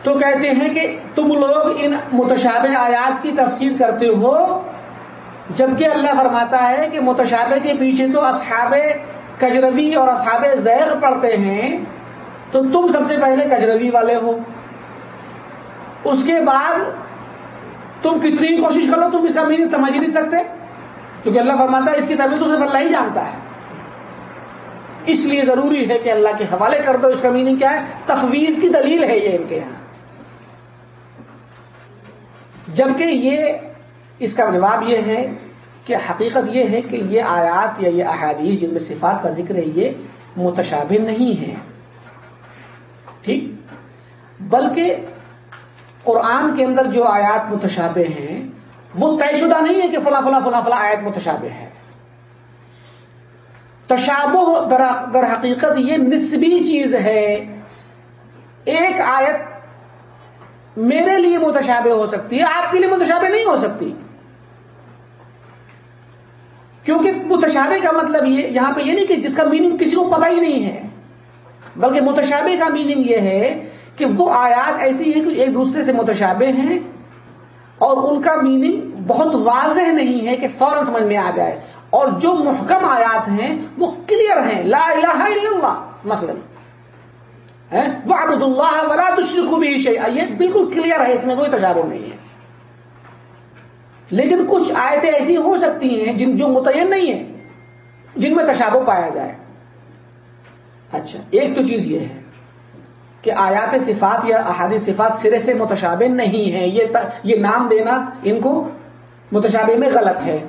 تو کہتے ہیں کہ تم لوگ ان متشابہ آیات کی تفسیر کرتے ہو، جبکہ اللہ فرماتا ہے کہ متشابہ کے پیچھے تو اصحاب کجروی اور اصحاب زیر پڑھتے ہیں، تو تم سب سے پہلے کجروی والے ہو۔ اس کے بعد تم کتنی کوشش کرو، تم اس کا میننگ سمجھ نہیں سکتے، کیونکہ اللہ فرماتا ہے اس کی طبیعت صرف اللہ ہی جانتا ہے۔ اس لیے ضروری ہے کہ اللہ کے حوالے کر دو، اس کا میننگ کیا ہے؟ تخویز کی دلیل ہے یہ ان کے یہاں۔ جبکہ یہ اس کا جواب یہ ہے کہ حقیقت یہ ہے کہ یہ آیات یا یہ احادیث جن میں صفات کا ذکر ہے، یہ متشابہ نہیں ہے ٹھیک؟ بلکہ قرآن کے اندر جو آیات متشابہ ہیں، وہ طے شدہ نہیں ہے کہ فلاں فلاں فلاں فلاں آیت متشابہ ہے۔ تشابہ در حقیقت یہ نسبی چیز ہے۔ ایک آیت میرے لیے متشابہ ہو سکتی ہے، آپ کے لیے متشابہ نہیں ہو سکتی۔ کیونکہ متشابہ کا مطلب یہ، یہاں پہ یہ نہیں کہ جس کا میننگ کسی کو پتہ ہی نہیں ہے، بلکہ متشابہ کا میننگ یہ ہے کہ وہ آیات ایسی ہے کہ ایک دوسرے سے متشابہ ہیں اور ان کا میننگ بہت واضح نہیں ہے کہ فوراً سمجھ میں آ جائے۔ اور جو محکم آیات ہیں، وہ کلیئر ہیں۔ لا الہ الا اللہ، مثلا۔ وہ عبد اللہ ولا تشرکو بھی یہ بالکل کلیئر ہے، اس میں کوئی تجارب نہیں ہے۔ لیکن کچھ آیتیں ایسی ہو سکتی ہیں جن جو متعین نہیں ہیں، جن میں تشابہ پایا جائے۔ اچھا ایک تو چیز یہ ہے کہ آیات صفات یا احادی صفات سرے سے متشابہ نہیں ہے یہ یہ نام دینا ان کو متشابہ میں غلط ہے۔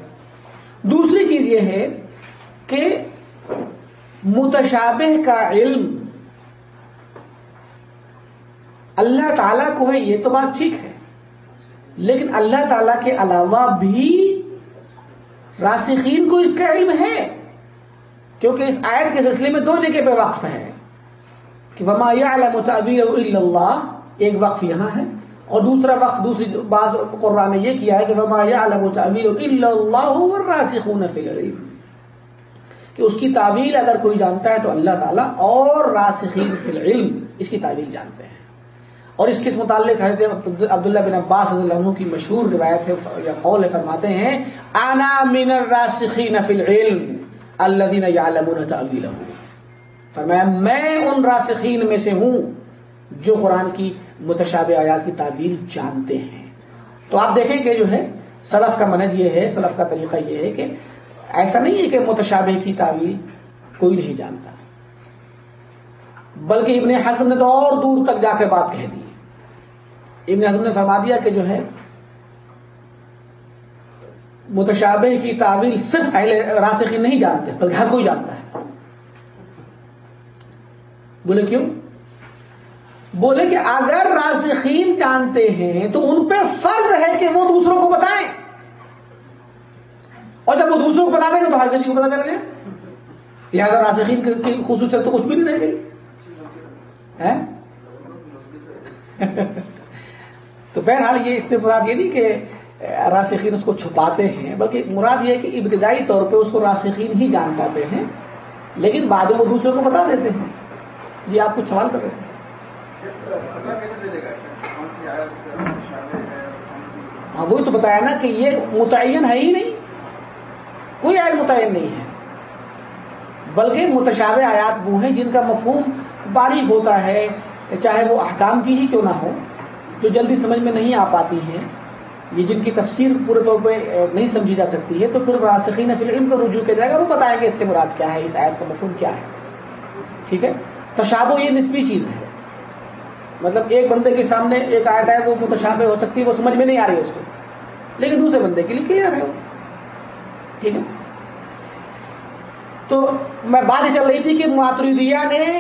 دوسری چیز یہ ہے کہ متشابہ کا علم اللہ تعالیٰ کو ہے، یہ تو بات ٹھیک ہے۔ لیکن اللہ تعالیٰ کے علاوہ بھی راسخین کو اس کا علم ہے۔ کیونکہ اس آیت کے سلسلے میں دو جگہ پہ وقف ہے۔ کہ وما علم تعبیر اللہ ایک وقف یہاں ہے۔ اور دوسرا وقت دوسری بعض قرآن نے یہ کیا ہے کہ وما علم تعبیر اللہ راسخون فی العلم۔ کہ اس کی تعبیر اگر کوئی جانتا ہے تو اللہ تعالیٰ اور راسخین فی العلم اس کی تعبیر جانتے ہیں۔ اور اس کے متعلق حضرت عبداللہ بن عباس رضی اللہ عنہ کی مشہور روایت ہے یا قول فرماتے ہیں آنا من الراسخین فی العلم الذین یعلمون تعبیرہ فرمایا، میں ان راسخین میں سے ہوں جو قرآن کی متشابہ آیات کی تعبیر جانتے ہیں. تو آپ دیکھیں کہ جو ہے، سلف کا منج یہ ہے، سلف کا طریقہ یہ ہے کہ ایسا نہیں ہے کہ متشابہ کی تعبیر کوئی نہیں جانتا، بلکہ ابن حزم نے تو اور دور تک جا کے بات کہہ دی۔ ابن حضم نے فرما دیا کہ جو ہے، متشابہ کی تعویل صرف اہل راسخین نہیں جانتے، بلکہ ہر کوئی جانتا ہے۔ بولے کیوں؟ بولے کہ اگر راسخین جانتے ہیں تو ان پہ فرض ہے کہ وہ دوسروں کو بتائیں۔ اور جب وہ دوسروں کو بتا دیں گے تو ہر کسی کو پتا چل گیا۔ لہٰذا راسخین کی خصوصیت تو کچھ بھی نہیں رہ گئی۔ تو بہرحال یہ اس سے مراد یہ نہیں کہ راسخین اس کو چھپاتے ہیں، بلکہ مراد یہ ہے کہ ابتدائی طور پہ اس کو راسخین ہی جان پاتے ہیں۔ لیکن بعد میں وہ دوسروں کو بتا دیتے ہیں۔ جی آپ کچھ سوال کر رہے ہیں؟ ہاں وہی تو بتایا نا کہ یہ متعین ہے ہی نہیں۔ کوئی آیت متعین نہیں ہے۔ بلکہ متشابہ آیات وہ ہیں جن کا مفہوم باریک ہوتا ہے، چاہے وہ احکام کی ہی کیوں نہ ہو۔ جو جلدی سمجھ میں نہیں آ پاتی ہیں، یہ جن کی تفسیر پورے طور پہ نہیں سمجھی جا سکتی ہے، تو پھر راسخین علم کو رجوع کیا جائے گا، وہ بتائیں گے اس سے مراد کیا ہے، اس آیت کا مفہوم کیا ہے۔ ٹھیک ہے؟ تشابہ یہ نسبی چیز ہے۔ مطلب ایک بندے کے سامنے ایک آیت ہے، وہ متشابہ ہو سکتی ہے، وہ سمجھ میں نہیں آ رہی ہے اس کو۔ لیکن دوسرے بندے کے لیے کلیئر ہے وہ۔ ٹھیک ہے؟ تو میں بات چل رہی تھی کہ ماتریدیا نے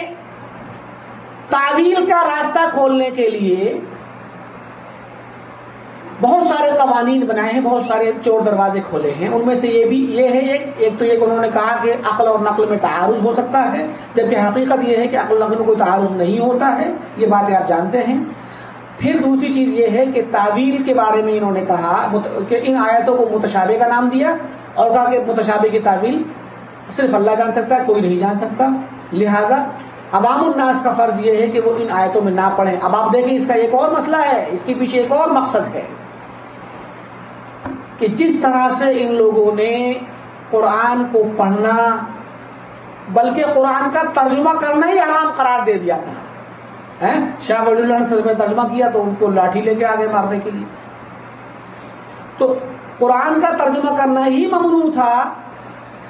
تعویل کا راستہ کھولنے کے لیے بہت سارے قوانین بنائے ہیں، بہت سارے چور دروازے کھولے ہیں۔ ان میں سے یہ بھی یہ ہے ایک تو یہ انہوں نے کہا کہ عقل اور نقل میں تعارض ہو سکتا ہے، جبکہ حقیقت یہ ہے کہ عقل نقل میں کوئی تعارض نہیں ہوتا ہے، یہ باتیں آپ جانتے ہیں۔ پھر دوسری چیز یہ ہے کہ تعویل کے بارے میں انہوں نے کہا کہ ان آیتوں کو متشابے کا نام دیا اور کہا کہ متشابے کی تعویل صرف اللہ جان سکتا ہے، کوئی نہیں جان سکتا۔ لہذا عوام الناس کا فرض یہ ہے کہ وہ ان آیتوں میں نہ پڑھیں۔ اب آپ دیکھیں، اس کا ایک اور مسئلہ ہے، اس کے پیچھے ایک اور مقصد ہے۔ کہ جس طرح سے ان لوگوں نے قرآن کو پڑھنا، بلکہ قرآن کا ترجمہ کرنا ہی آرام قرار دے دیا تھا۔ شاہ ولی اللہ نے ترجمہ کیا تو ان کو لاٹھی لے کے آگے مارنے کے لیے۔ تو قرآن کا ترجمہ کرنا ہی ممنوع تھا،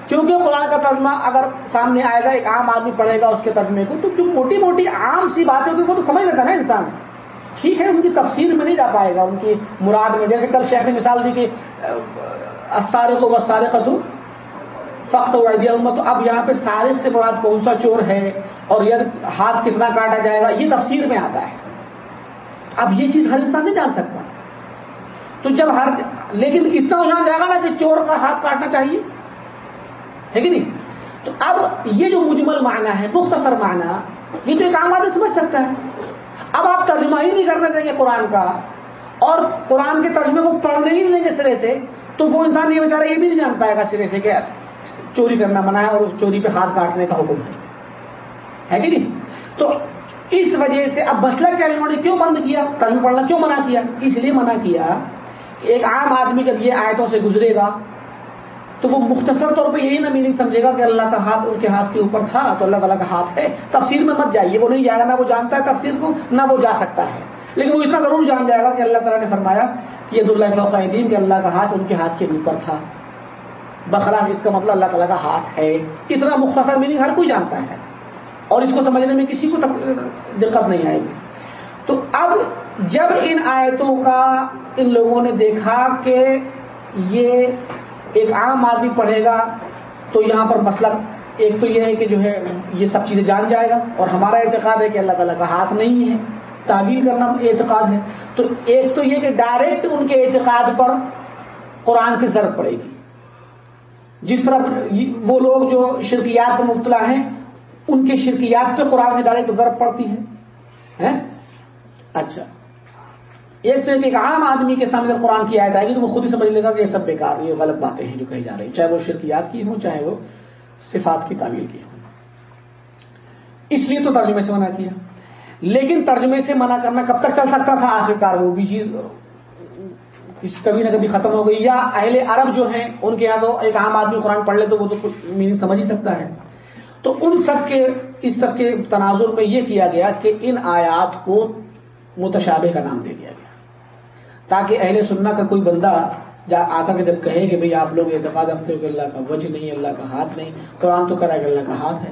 کیونکہ قرآن کا ترجمہ اگر سامنے آئے گا، ایک عام آدمی پڑھے گا اس کے ترجمے کو، تو جو موٹی موٹی عام سی باتیں ہوگی وہ تو سمجھ لیتا نا انسان۔ ٹھیک ہے، ان کی تفصیل میں نہیں جا پائے گا۔ ان کی مراد میں، جیسے کل شیخ نے مثال دی کہ اسارے کو بس سارے قدو فخت ہوا دیا تو اب یہاں پہ سارے سے مراد کون سا چور ہے اور یہ ہاتھ کتنا کاٹا جائے گا، یہ تفسیر میں آتا ہے۔ اب یہ چیز ہر انسان نہیں جان سکتا۔ تو جب ہر، لیکن اتنا جان جائے گا نا کہ چور کا ہاتھ کاٹنا چاہیے۔ ہے کہ نہیں؟ تو اب یہ جو مجمل معنی ہے، مختصر معنی، یہ تو ایک عام آدمی سمجھ سکتا ہے۔ اب آپ ترجمہ ہی نہیں کرنے دیں گے قرآن کا اور قرآن کے ترجمے کو پڑھنے ہی نہیں دیں گے سرے سے، تو وہ انسان یہ بیچارہ یہ بھی نہیں جان پائے گا سرے سے کہ چوری کرنا منع ہے اور اس چوری پہ ہاتھ کاٹنے کا حکم ہے۔ کہ نہیں؟ تو اس وجہ سے اب مسئلہ کیا انہوں نے کیوں بند کیا؟ ترجمہ پڑھنا کیوں منع کیا؟ اس لیے منع کیا ایک عام آدمی جب یہ آیتوں سے گزرے گا تو وہ مختصر طور پہ یہی نہ میننگ سمجھے گا کہ اللہ کا ہاتھ ان کے ہاتھ کے اوپر تھا تو اللہ تعالیٰ کا ہاتھ ہے۔ تفسیر میں مت جائیے، وہ نہیں جائے گا، نہ وہ جانتا ہے تفسیر کو، نہ وہ جا سکتا ہے۔ لیکن وہ اتنا ضرور جان جائے گا کہ اللہ تعالیٰ نے فرمایا کہ عید اللہ قائدین کہ اللہ کا ہاتھ ان کے ہاتھ کے اوپر تھا۔ بخلاف اس کا مطلب اللہ تعالیٰ کا ہاتھ ہے۔ اتنا مختصر میننگ ہر کوئی جانتا ہے۔ اور اس کو سمجھنے میں کسی کو دقت نہیں آئے گی۔ تو اب جب ان آیتوں کا ان لوگوں نے دیکھا کہ یہ ایک عام آدمی پڑھے گا تو یہاں پر مسئلہ ایک تو یہ ہے کہ جو ہے یہ سب چیزیں جان جائے گا اور ہمارا اعتقاد ہے کہ اللہ تعالیٰ کا ہاتھ نہیں ہے، تعبیر کرنا اعتقاد ہے۔ تو ایک تو یہ کہ ڈائریکٹ ان کے اعتقاد پر قرآن کی ضرورت پڑے گی۔ جس طرح وہ لوگ جو شرکیات میں مبتلا ہیں، ان کے شرکیات پہ قرآن میں ڈائریکٹ ضرورت پڑتی ہے۔ اچھا۔ ایک تو ایک عام آدمی کے سامنے قرآن کی آیت آئے گی تو وہ خود ہی سمجھ لے گا کہ یہ سب بیکار، یہ غلط باتیں ہیں جو کہی جا رہی ہیں۔ چاہے وہ شرکیات کی ہوں، چاہے وہ صفات کی تعمیل کی ہوں۔ اس لیے تو ترجمے سے منع کیا۔ لیکن ترجمے سے منع کرنا کب تک چل سکتا تھا؟ آخرکار وہ بھی چیز کبھی نہ کبھی ختم ہو گئی۔ یا اہل عرب جو ہیں، ان کے یہاں تو ایک عام آدمی قرآن پڑھ لے تو وہ تو کچھ میننگ سمجھ ہی سکتا ہے۔ تو ان سب کے، اس سب کے تناظر میں یہ کیا گیا کہ ان آیات کو متشابہ کا نام دے دیا۔ تاکہ اہل سننا کا کوئی بندہ جا آ کر کے جب کہے کہ بھئی آپ لوگ اعتقاد رکھتے ہو کہ اللہ کا وجہ نہیں، اللہ کا ہاتھ نہیں، قرآن تو کرا کہ اللہ کا ہاتھ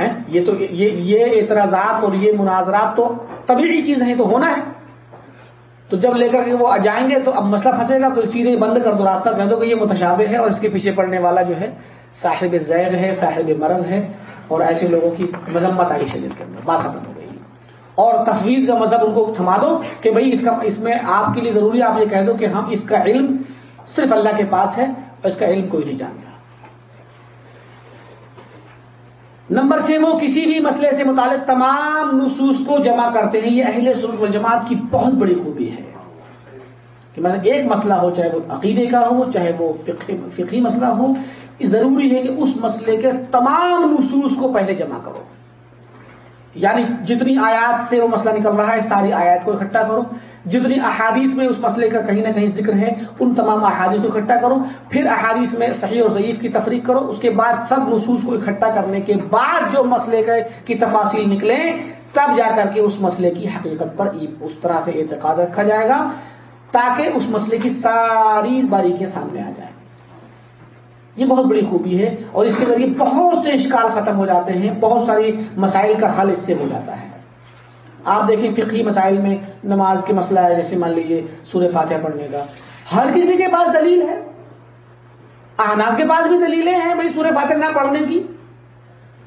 ہے۔ یہ تو یہ اعتراضات اور یہ مناظرات تو طبیعی چیز ہیں، تو ہونا ہے۔ تو جب لے کر کے وہ جائیں گے تو اب مسئلہ پھنسے گا تو سیدھے بند کر دو، راستہ کہہ دو کہ یہ متشابہ ہے اور اس کے پیچھے پڑنے والا جو ہے صاحب زیر ہے، صاحب مرض ہے اور ایسے لوگوں کی مذمت آئی شریف کے اندر بات ختم ہو اور تفویض کا مذہب ان کو تھما دو کہ بھائی اس کا اس میں آپ کے لیے ضروری آپ یہ کہہ دو کہ ہم اس کا علم صرف اللہ کے پاس ہے اور اس کا علم کوئی نہیں جانتا۔ نمبر چھ، وہ کسی بھی مسئلے سے متعلق تمام نصوص کو جمع کرتے ہیں۔ یہ اہل سنت والجماعت کی بہت بڑی خوبی ہے کہ مطلب ایک مسئلہ ہو، چاہے وہ عقیدے کا ہو، چاہے وہ فقہی مسئلہ ہو، یہ ضروری ہے کہ اس مسئلے کے تمام نصوص کو پہلے جمع کرو۔ یعنی جتنی آیات سے وہ مسئلہ نکل رہا ہے، ساری آیات کو اکٹھا کرو۔ جتنی احادیث میں اس مسئلے کا کہیں نہ کہیں ذکر ہے، ان تمام احادیث کو اکٹھا کرو۔ پھر احادیث میں صحیح اور ضعیف کی تفریق کرو۔ اس کے بعد سب نصوص کو اکٹھا کرنے کے بعد جو مسئلے کی تفاصیل نکلیں، تب جا کر کے اس مسئلے کی حقیقت پر اس طرح سے اعتقاد رکھا جائے گا، تاکہ اس مسئلے کی ساری باریکیاں سامنے آ جائیں۔ یہ بہت بڑی خوبی ہے اور اس کے ذریعے بہت سے اشکال ختم ہو جاتے ہیں، بہت ساری مسائل کا حل اس سے ہو جاتا ہے۔ آپ دیکھیں فقہی مسائل میں نماز کے مسئلہ ہے، جیسے مان لیجیے سورہ فاتحہ پڑھنے کا۔ ہر کسی کے پاس دلیل ہے۔ احناف کے پاس بھی دلیلیں ہیں بھائی سورہ فاتحہ نہ پڑھنے کی۔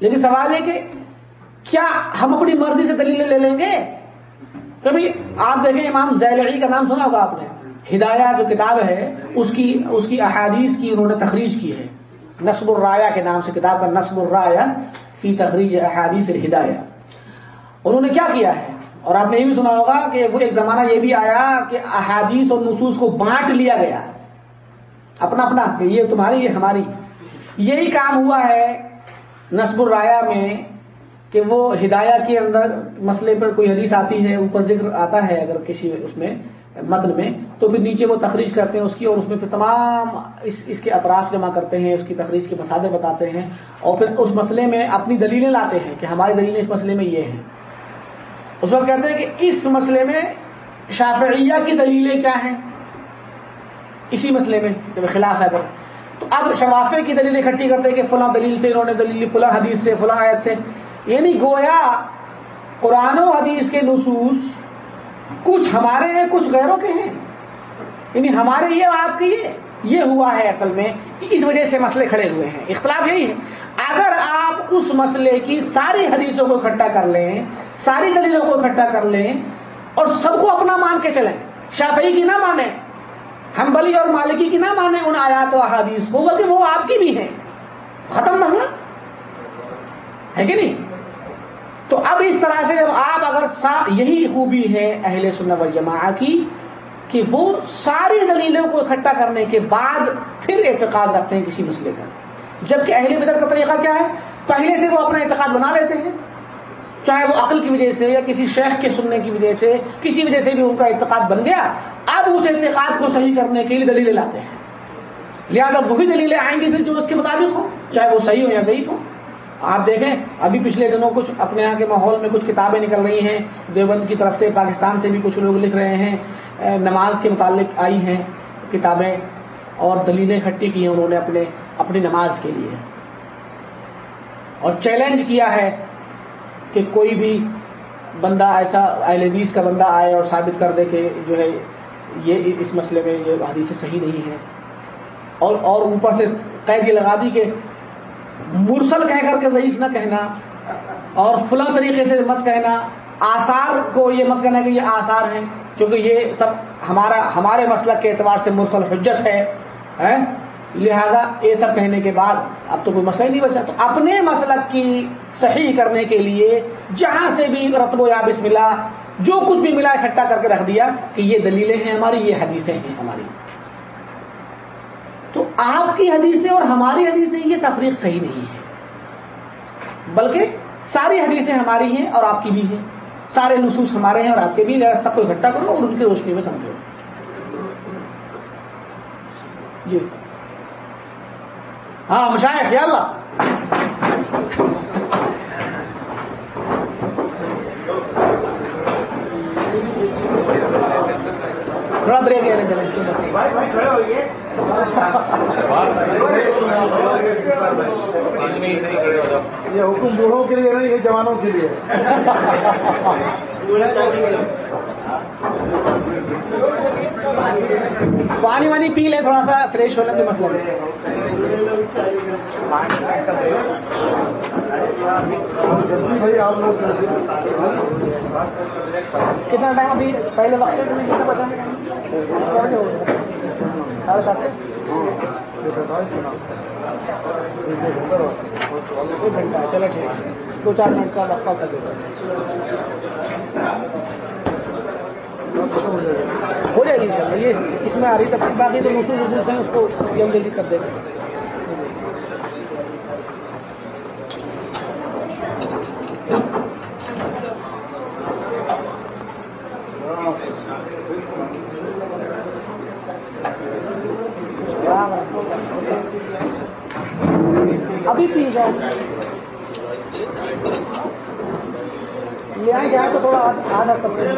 لیکن سوال ہے کہ کیا ہم اپنی مرضی سے دلیلیں لے لیں گے؟ کبھی آپ دیکھیں امام زیلعی کا نام سنا ہوگا آپ نے۔ ہدایہ جو کتاب ہے، اس کی اس کی احادیث کی انہوں نے تخریج کی ہے۔ نصب الرایا کے نام سے کتاب کا نصب الرایا فی تخریج احادیث ہدایہ انہوں نے کیا کیا ہے؟ اور آپ نے یہ بھی سنا ہوگا کہ وہ ایک زمانہ یہ بھی آیا کہ احادیث اور نصوص کو بانٹ لیا گیا۔ اپنا اپنا، یہ تمہاری، یہ ہماری۔ یہی کام ہوا ہے نصب الرایا میں کہ وہ ہدایہ کے اندر مسئلے پر کوئی حدیث آتی ہے، اوپر ذکر آتا ہے اگر کسی اس میں۔ متن میں، تو پھر نیچے وہ تخریج کرتے ہیں اس کی اور اس میں پھر تمام اس اس کے اطراف جمع کرتے ہیں، اس کی تخریج کے مسادے بتاتے ہیں اور پھر اس مسئلے میں اپنی دلیلیں لاتے ہیں کہ ہماری دلیلیں اس مسئلے میں یہ ہیں۔ اس وقت کہتے ہیں کہ اس مسئلے میں شافعیہ کی دلیلیں کیا ہیں؟ اسی مسئلے میں جب خلاف ہے اگر تو اب شفافے کی دلیل اکٹھی کرتے ہیں کہ فلاں دلیل سے، انہوں نے دلیل فلاں حدیث سے، فلاں آیت سے۔ یعنی گویا قرآن و حدیث کے نصوص کچھ ہمارے ہیں، کچھ غیروں کے ہیں۔ یعنی ہمارے یہ آپ کے یہ یہ ہوا ہے اصل میں اس وجہ سے مسئلے کھڑے ہوئے ہیں۔ اختلاف یہی ہے۔ اگر آپ اس مسئلے کی ساری حدیثوں کو اکٹھا کر لیں، ساری دلیلوں کو اکٹھا کر لیں اور سب کو اپنا مان کے چلیں، شافعی کی نہ مانیں ہم بلی اور مالکی کی نہ مانیں ان آیات و حدیث کو، بلکہ وہ آپ کی بھی ہیں۔ ختم مسئلہ؟ ہے کہ نہیں؟ تو اب اس طرح سے جب آپ اگر یہی خوبی ہے اہل سنت والجماع کی کہ وہ ساری دلیلوں کو اکٹھا کرنے کے بعد پھر اعتقاد رکھتے ہیں کسی مسئلے کا جبکہ اہل بدر کا طریقہ کیا ہے؟ پہلے سے وہ اپنا اعتقاد بنا لیتے ہیں۔ چاہے وہ عقل کی وجہ سے یا کسی شیخ کے سننے کی وجہ سے، کسی وجہ سے بھی ان کا اعتقاد بن گیا، اب اس اعتقاد کو صحیح کرنے کے لیے دلیلیں لاتے ہیں۔ لہٰذا وہی دلیلیں آئیں گی پھر جو اس کے مطابق ہو چاہے وہ صحیح ہو یا ضعیف ہو آپ دیکھیں، ابھی پچھلے دنوں کچھ اپنے یہاں کے ماحول میں کچھ کتابیں نکل رہی ہیں، دیوبند کی طرف سے پاکستان سے بھی کچھ لوگ لکھ رہے ہیں نماز کے متعلق آئی ہیں کتابیں اور دلیلیں اکٹھی کی ہیں انہوں نے اپنے، اپنی نماز کے لیے۔ اور چیلنج کیا ہے کہ کوئی بھی بندہ ایسا اہل حدیث کا بندہ آئے اور ثابت کر دے کہ جو ہے یہ اس مسئلے میں یہ حدیث صحیح نہیں ہے اور اور اوپر سے قید یہ لگا دی کہ مرسل کہہ کر کے ضعیف نہ کہنا اور فلاں طریقے سے مت کہنا آثار کو یہ مت کہنا کہ یہ آثار ہیں، کیونکہ یہ سب ہمارا ہمارے مسلک کے اعتبار سے مرسل حجت ہے لہذا یہ سب کہنے کے بعد اب تو کوئی مسئلہ ہی نہیں بچا۔ تو اپنے مسلک کی صحیح کرنے کے لیے جہاں سے بھی رتب و یابس ملا جو کچھ بھی ملا اکٹھا کر کے رکھ دیا کہ یہ دلیلیں ہیں ہماری، یہ حدیثیں ہیں ہماری۔ آپ کی حدیثیں اور ہماری حدیثیں یہ تفریق صحیح نہیں ہے بلکہ ساری حدیثیں ہماری ہیں اور آپ کی بھی ہیں۔ سارے نصوص ہمارے ہیں اور آپ کے بھی سب کو اکٹھا کرو اور ان کی روشنی میں سمجھو۔ جی ہاں مشاہد خیال تھوڑا بریک لینے چلے یہ حکم بوڑھوں کے لیے نہیں، یہ جوانوں کے لیے۔ پانی وانی پی لیں، تھوڑا سا فریش ہونے کے مسئلہ۔ کتنا ٹائم ابھی؟ پہلے وقت ساڑھے سات گھنٹہ چلو ٹھیک ہے دو چار منٹ کا وقفہ کر دیتا ہو جائے گی ان شاء اللہ یہ اس میں آ رہی تب باقی جو نوٹس ہیں اس کو جلدی کر دیتے ہیں ابھی پی جاؤ۔ لے آئیں گے تو تھوڑا آدھا کپڑے